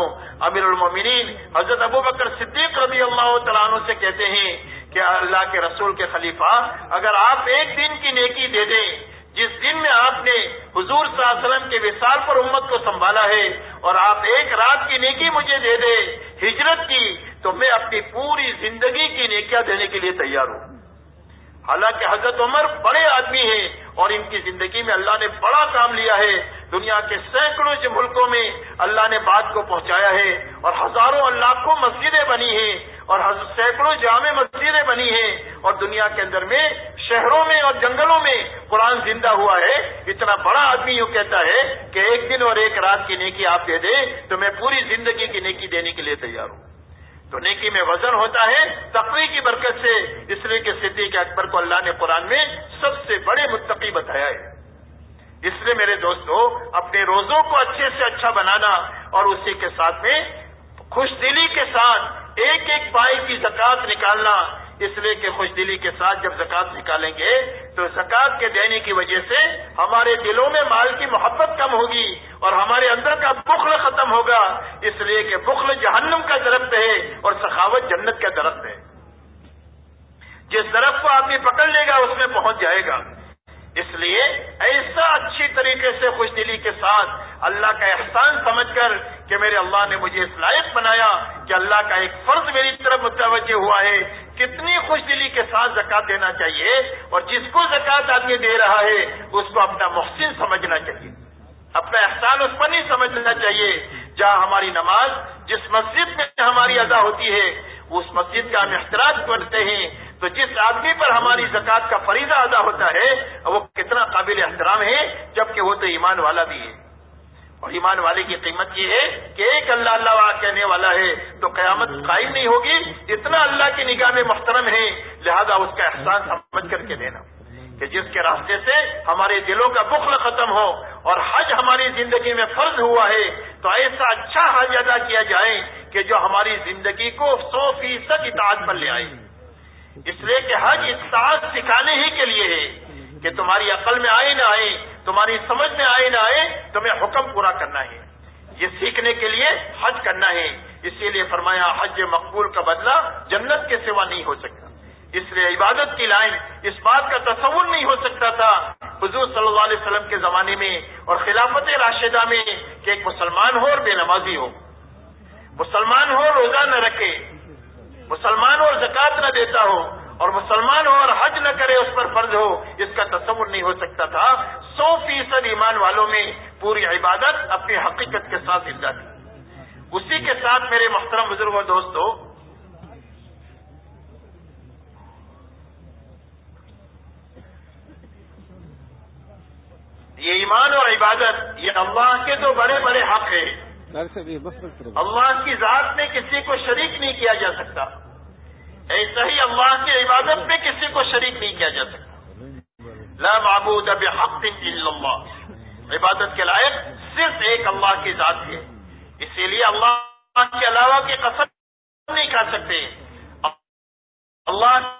امیر المومنین، حضرت ابو بکر صدیق رضی اللہ تعالیٰ عنہ سے کہتے ہیں کہ اللہ کے رسول کے خلیفہ، اگر آپ ایک دن کی نیکی دے دیں، جس دن میں آپ نے حضور صلی اللہ علیہ وسلم کے وصال پر امت کو سنبھالا ہے، اور آپ ایک رات کی نیکی مجھے دے دے ہجرت کی، تو میں اپنی پوری زندگی کی نیکیاں دینے کے لیے تیار ہوں۔ حالانکہ حضرت عمر بڑے آدمی ہیں اور ان کی زندگی میں اللہ نے بڑا کام لیا ہے۔ دنیا کے سینکڑوں سے ملکوں میں اللہ نے بات کو پہنچایا ہے اور ہزاروں لاکھوں مسجدیں بنی ہیں اور سینکڑوں جامع مسجدیں بنی ہیں اور دنیا کے اندر میں شہروں میں اور جنگلوں میں قرآن زندہ ہوا ہے۔ اتنا بڑا آدمی یوں کہتا ہے کہ ایک دن اور ایک رات کی نیکی آپ دے دیں تو میں پوری زندگی کی نیکی دینے کے لیے تیار ہوں۔ تو نیکی میں وزن ہوتا ہے، تقوی کی برکت سے اس لیے کہ صدیق اکبر کو اللہ نے قرآن میں سب سے بڑے متقی بتایا ہے۔ اس لیے میرے دوستو، اپنے روزوں کو اچھے سے اچھا بنانا اور اسی کے ساتھ میں خوش دلی کے ساتھ ایک ایک پائی کی زکات نکالنا اس لیے کہ خوش دلی کے ساتھ جب زکوٰۃ نکالیں گے، تو زکات کے دینے کی وجہ سے ہمارے دلوں میں مال کی محبت کم ہوگی اور ہمارے اندر کا بخل ختم ہوگا۔ اس لیے کہ بخل جہنم کا درخت ہے اور سخاوت جنت کا درخت ہے۔ جس درخت کو آدمی پکڑ لے گا، اس میں پہنچ جائے گا۔ اس لیے ایسا اچھی طریقے سے خوش دلی کے ساتھ اللہ کا احسان سمجھ کر کہ میرے اللہ نے مجھے اس لائق بنایا کہ اللہ کا ایک فرض میری طرف متوجہ ہوا ہے، کتنی خوش دلی کے ساتھ زکات دینا چاہیے اور جس کو زکات آدمی دے رہا ہے، اس کو اپنا محسن سمجھنا چاہیے۔ اپنا احسان اس پر نہیں سمجھنا چاہیے جہاں ہماری نماز، جس مسجد میں ہماری ادا ہوتی ہے، اس مسجد کا ہم احتراج کرتے ہیں۔ تو جس آدمی پر ہماری زکوٰۃ کا فریضہ ادا ہوتا ہے وہ کتنا قابل احترام ہے، جبکہ وہ تو ایمان والا بھی ہے۔ اور ایمان والے کی قیمت یہ ہے کہ ایک اللہ اللہ کہنے والا ہے تو قیامت قائم نہیں ہوگی اتنا اللہ کی نگاہ میں محترم ہے، لہذا اس کا احسان سمجھ کر کے دینا۔ کہ جس کے راستے سے ہمارے دلوں کا بخل ختم ہو اور حج ہماری زندگی میں فرض ہوا ہے، تو ایسا اچھا حج ادا کیا جائے کہ جو ہماری زندگی کو سو فیصد اطاعت پر لے آئے۔ اس لیے کہ حج اطاعت سکھانے ہی کے لیے ہے کہ تمہاری عقل میں آئے نہ آئے، تمہاری سمجھ میں آئے نہ آئے، تمہیں حکم پورا کرنا ہے۔ یہ سیکھنے کے لیے حج کرنا ہے۔ اسی لیے فرمایا، حج مقبول کا بدلہ جنت کے سوا نہیں ہو سکتا۔ اس لیے عبادت کی لائن، اس بات کا تصور نہیں ہو سکتا تھا۔ حضور صلی اللہ علیہ وسلم کے زمانے میں اور خلافت راشدہ میں کہ ایک مسلمان ہو اور بے نمازی ہو۔ مسلمان ہو، روزہ نہ رکھے۔ مسلمان ہو اور زکات نہ دیتا ہو اور مسلمان ہو اور حج نہ کرے اس پر فرض ہو، اس کا تصور نہیں ہو سکتا تھا۔ سو فیصد ایمان والوں میں پوری عبادت اپنی حقیقت کے ساتھ زندہ تھی اسی کے ساتھ میرے محترم بزرگ و دوستوں یہ ایمان اور عبادت، یہ اللہ کے تو بڑے بڑے حق ہے اللہ کی ذات میں کسی کو شریک نہیں کیا جا سکتا۔ ایسا ہی اللہ کی عبادت میں کسی کو شریک نہیں کیا جا سکتا۔ لا معبود اب حق اللہ۔ عبادت کے لائق صرف ایک اللہ کی ذات ہے۔ اسی لیے اللہ کے علاوہ کی قسم نہیں کھا سکتے۔ اللہ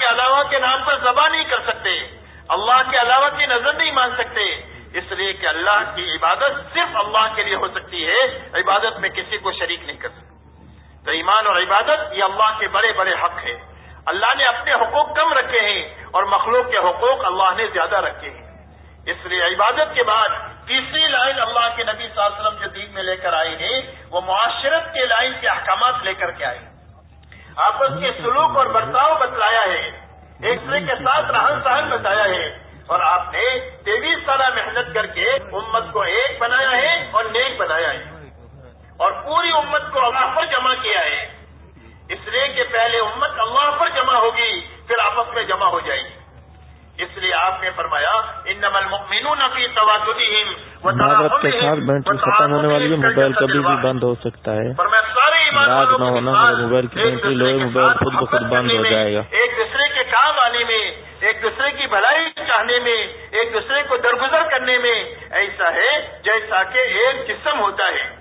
کے علاوہ کے نام پر ذبح نہیں کر سکتے۔ اللہ کے علاوہ کی نظر نہیں مان سکتے۔ اس لیے کہ اللہ کی عبادت صرف اللہ کے لیے ہو سکتی ہے، عبادت میں کسی کو شریک نہیں کر سکتی تو ایمان اور عبادت یہ اللہ کے بڑے بڑے حق ہے اللہ نے اپنے حقوق کم رکھے ہیں اور مخلوق کے حقوق اللہ نے زیادہ رکھے ہیں۔ اس لیے عبادت کے بعد تیسری لائن اللہ کے نبی صلی اللہ علیہ وسلم جو دین میں لے کر آئے ہیں، وہ معاشرت کے لائن کے احکامات لے کر کے آئے آپس کے سلوک اور برتاؤ بتلایا ہے۔ ایک دوسرے کے ساتھ رہن سہن بتایا ہے۔ اور آپ نے تیئیس سالہ محنت کر کے امت کو ایک بنایا ہے اور نیک بنایا ہے۔ اور پوری امت کو اللہ پر جمع کیا ہے۔ اس لیے کہ پہلے امت اللہ پر جمع ہوگی پھر آپس میں جمع ہو جائے گی۔ اس لیے آپ نے فرمایا ان نمل مکمین فی معذرت کے ساتھ بیٹری ختم ہونے والی ہے موبائل کبھی بھی بند ہو سکتا ہے۔ نہ ہونا موبائل کی بیٹری موبائل خود بخود بند ہو جائے گا۔ ایک دوسرے کے کام آنے میں ایک دوسرے کی بھلائی چاہنے میں، ایک دوسرے کو درگزر کرنے میں ایسا ہے جیسا کہ ایک جسم ہوتا ہے۔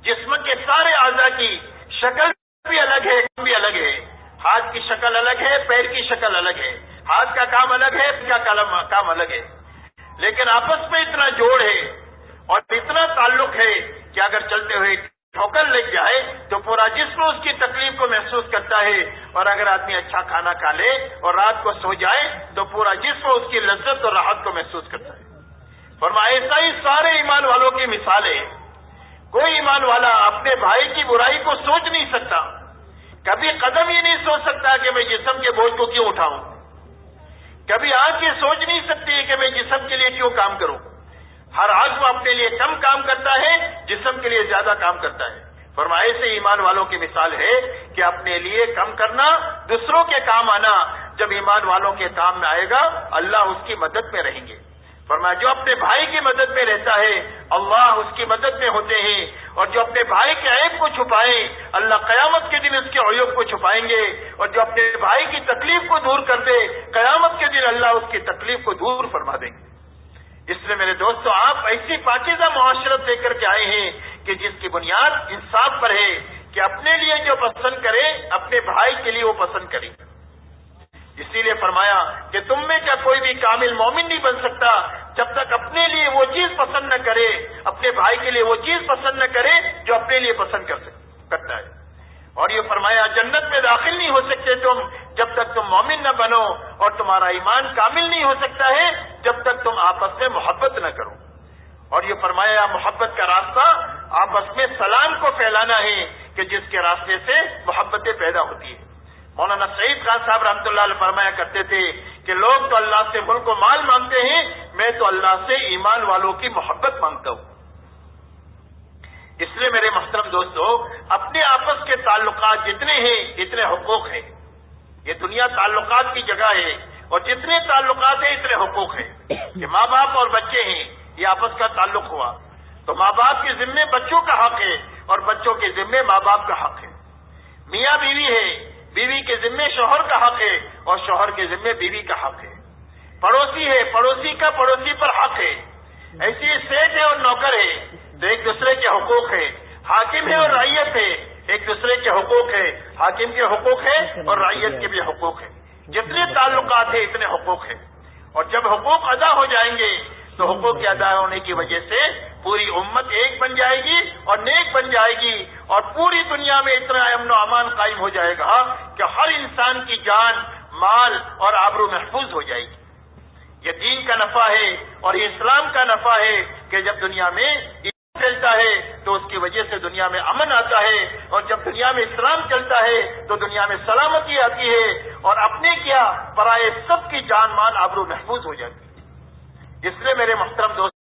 جسم کے سارے اعضا کی شکل بھی الگ ہے بھی الگ ہے۔ ہاتھ کی شکل الگ ہے، پیر کی شکل الگ ہے۔ ہاتھ کا کام الگ ہے کا کام الگ ہے۔ لیکن آپس میں اتنا جوڑ ہے اور اتنا تعلق ہے کہ اگر چلتے ہوئے ٹھوکر لگ جائے تو پورا جسم اس کی تکلیف کو محسوس کرتا ہے اور اگر آدمی اچھا کھانا کھا لے اور رات کو سو جائے تو پورا جسم اس کی لذت اور راحت کو محسوس کرتا ہے۔ فرما ایسا ہی سارے ایمان والوں کی مثال ہے۔ کوئی ایمان والا اپنے بھائی کی برائی کو سوچ نہیں سکتا۔ کبھی قدم ہی نہیں سوچ سکتا کہ میں جسم کے بوجھ کو کیوں اٹھاؤں۔ کبھی آنکھ یہ سوچ نہیں سکتی کہ میں جسم کے لیے کیوں کام کروں۔ ہر آج وہ اپنے لیے کم کام کرتا ہے، جسم کے لیے زیادہ کام کرتا ہے۔ فرمائے سے ایمان والوں کی مثال ہے کہ اپنے لیے کم کرنا، دوسروں کے کام آنا۔ جب ایمان والوں کے کام میں آئے گا، اللہ اس کی مدد میں رہیں گے۔ فرمایا، جو اپنے بھائی کی مدد میں رہتا ہے، اللہ اس کی مدد میں ہوتے ہیں۔ اور جو اپنے بھائی کے عیب کو چھپائیں اللہ قیامت کے دن اس کے عیوب کو چھپائیں گے۔ اور جو اپنے بھائی کی تکلیف کو دور کر دے، قیامت کے دن اللہ اس کی تکلیف کو دور فرما دیں گے۔ اس لیے میرے دوستو، آپ ایسی پاکیزہ معاشرت دے کر کے آئے ہیں کہ جس کی بنیاد انصاف پر ہے کہ اپنے لیے جو پسند کرے اپنے بھائی کے لیے وہ پسند کرے اسی لیے فرمایا کہ تم میں کیا کوئی بھی کامل مومن نہیں بن سکتا جب تک اپنے لیے وہ چیز پسند نہ کرے، اپنے بھائی کے لیے وہ چیز پسند نہ کرے جو اپنے لیے پسند کر کرتا ہے۔ اور یہ فرمایا، جنت میں داخل نہیں ہو سکتے تم جب تک تم مومن نہ بنو اور تمہارا ایمان کامل نہیں ہو سکتا ہے، جب تک تم آپس میں محبت نہ کرو۔ اور یہ فرمایا، محبت کا راستہ آپس میں سلام کو پھیلانا ہے کہ جس کے راستے سے محبتیں پیدا ہوتی ہیں۔ مولانا سعید خان صاحب رحمۃ اللہ علیہ فرمایا کرتے تھے کہ لوگ تو اللہ سے ملک و مال مانگتے ہیں، میں تو اللہ سے ایمان والوں کی محبت مانگتا ہوں۔ اس لیے میرے محترم دوستو، اپنے آپس کے تعلقات جتنے ہیں، اتنے حقوق ہیں۔ یہ دنیا تعلقات کی جگہ ہے اور جتنے تعلقات ہیں، اتنے حقوق ہیں کہ ماں باپ اور بچے ہیں، یہ آپس کا تعلق ہوا۔ تو ماں باپ کے ذمے بچوں کا حق ہے اور بچوں کے ذمے ماں باپ کا حق ہے۔ میاں بیوی ہے، بیوی کے ذمے شوہر کا حق ہے اور شوہر کے ذمے بیوی کا حق ہے۔ پڑوسی ہے، پڑوسی کا پڑوسی پر حق ہے۔ ایسی سیٹ ہے اور نوکر ہے، تو ایک دوسرے کے حقوق ہے حاکم ہے اور رائیت ہے، ایک دوسرے کے حقوق ہے حاکم کے حقوق ہے اور رائیت کے بھی حقوق ہے جتنے تعلقات ہیں اتنے حقوق ہیں۔ اور جب حقوق ادا ہو جائیں گے تو حقوق کے ادا ہونے کی وجہ سے پوری امت ایک بن جائے گی اور نیک بن جائے گی اور پوری دنیا میں اتنا امن و امان قائم ہو جائے گا کہ ہر انسان کی جان مال اور آبرو محفوظ ہو جائے گی۔ یہ دین کا نفع ہے اور یہ اسلام کا نفع ہے کہ جب دنیا میں چلتا ہے تو اس کی وجہ سے دنیا میں امن آتا ہے اور جب دنیا میں اسلام چلتا ہے تو دنیا میں سلامتی آتی ہے اور اپنے کیا برائے سب کی جان مال آبرو محفوظ ہو جاتی ہے۔ اس لیے میرے محترم دوست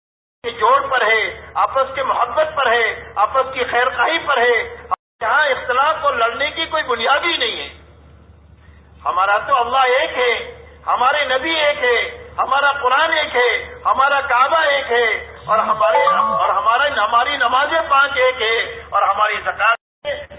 کے جوڑ پر ہے، آپس کے محبت پر ہے، آپس کی خیر خواہی پر ہے۔ جہاں اختلاف اور لڑنے کی کوئی بنیاد ہی نہیں ہے۔ ہمارا تو اللہ ایک ہے، ہمارے نبی ایک ہے، ہمارا قرآن ایک ہے، ہمارا کعبہ ایک ہے۔ اور ہمارے اور ہمارے ہماری نمازیں پانچ ایک ہے اور ہماری زکات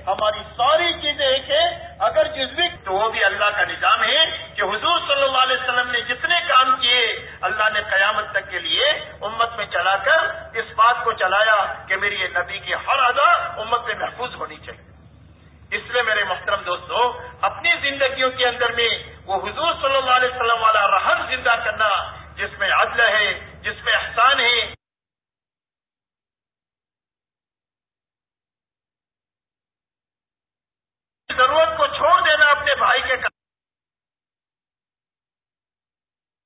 ہماری ساری چیزیں ایک ہے اگر جزوی تو وہ بھی اللہ کا نظام ہے کہ حضور صلی اللہ علیہ وسلم نے جتنے کام کیے، اللہ نے قیامت تک کے لیے امت میں چلا کر اس بات کو چلایا کہ میری یہ نبی کی ہر ادا امت میں محفوظ ہونی چاہیے۔ اس لیے میرے محترم دوستوں اپنی زندگیوں کے اندر میں وہ حضور صلی اللہ علیہ وسلم والا رحم زندہ کرنا جس میں عدل ہے، جس میں احسان ہے ضرورت کو چھوڑ دینا اپنے بھائی کے کام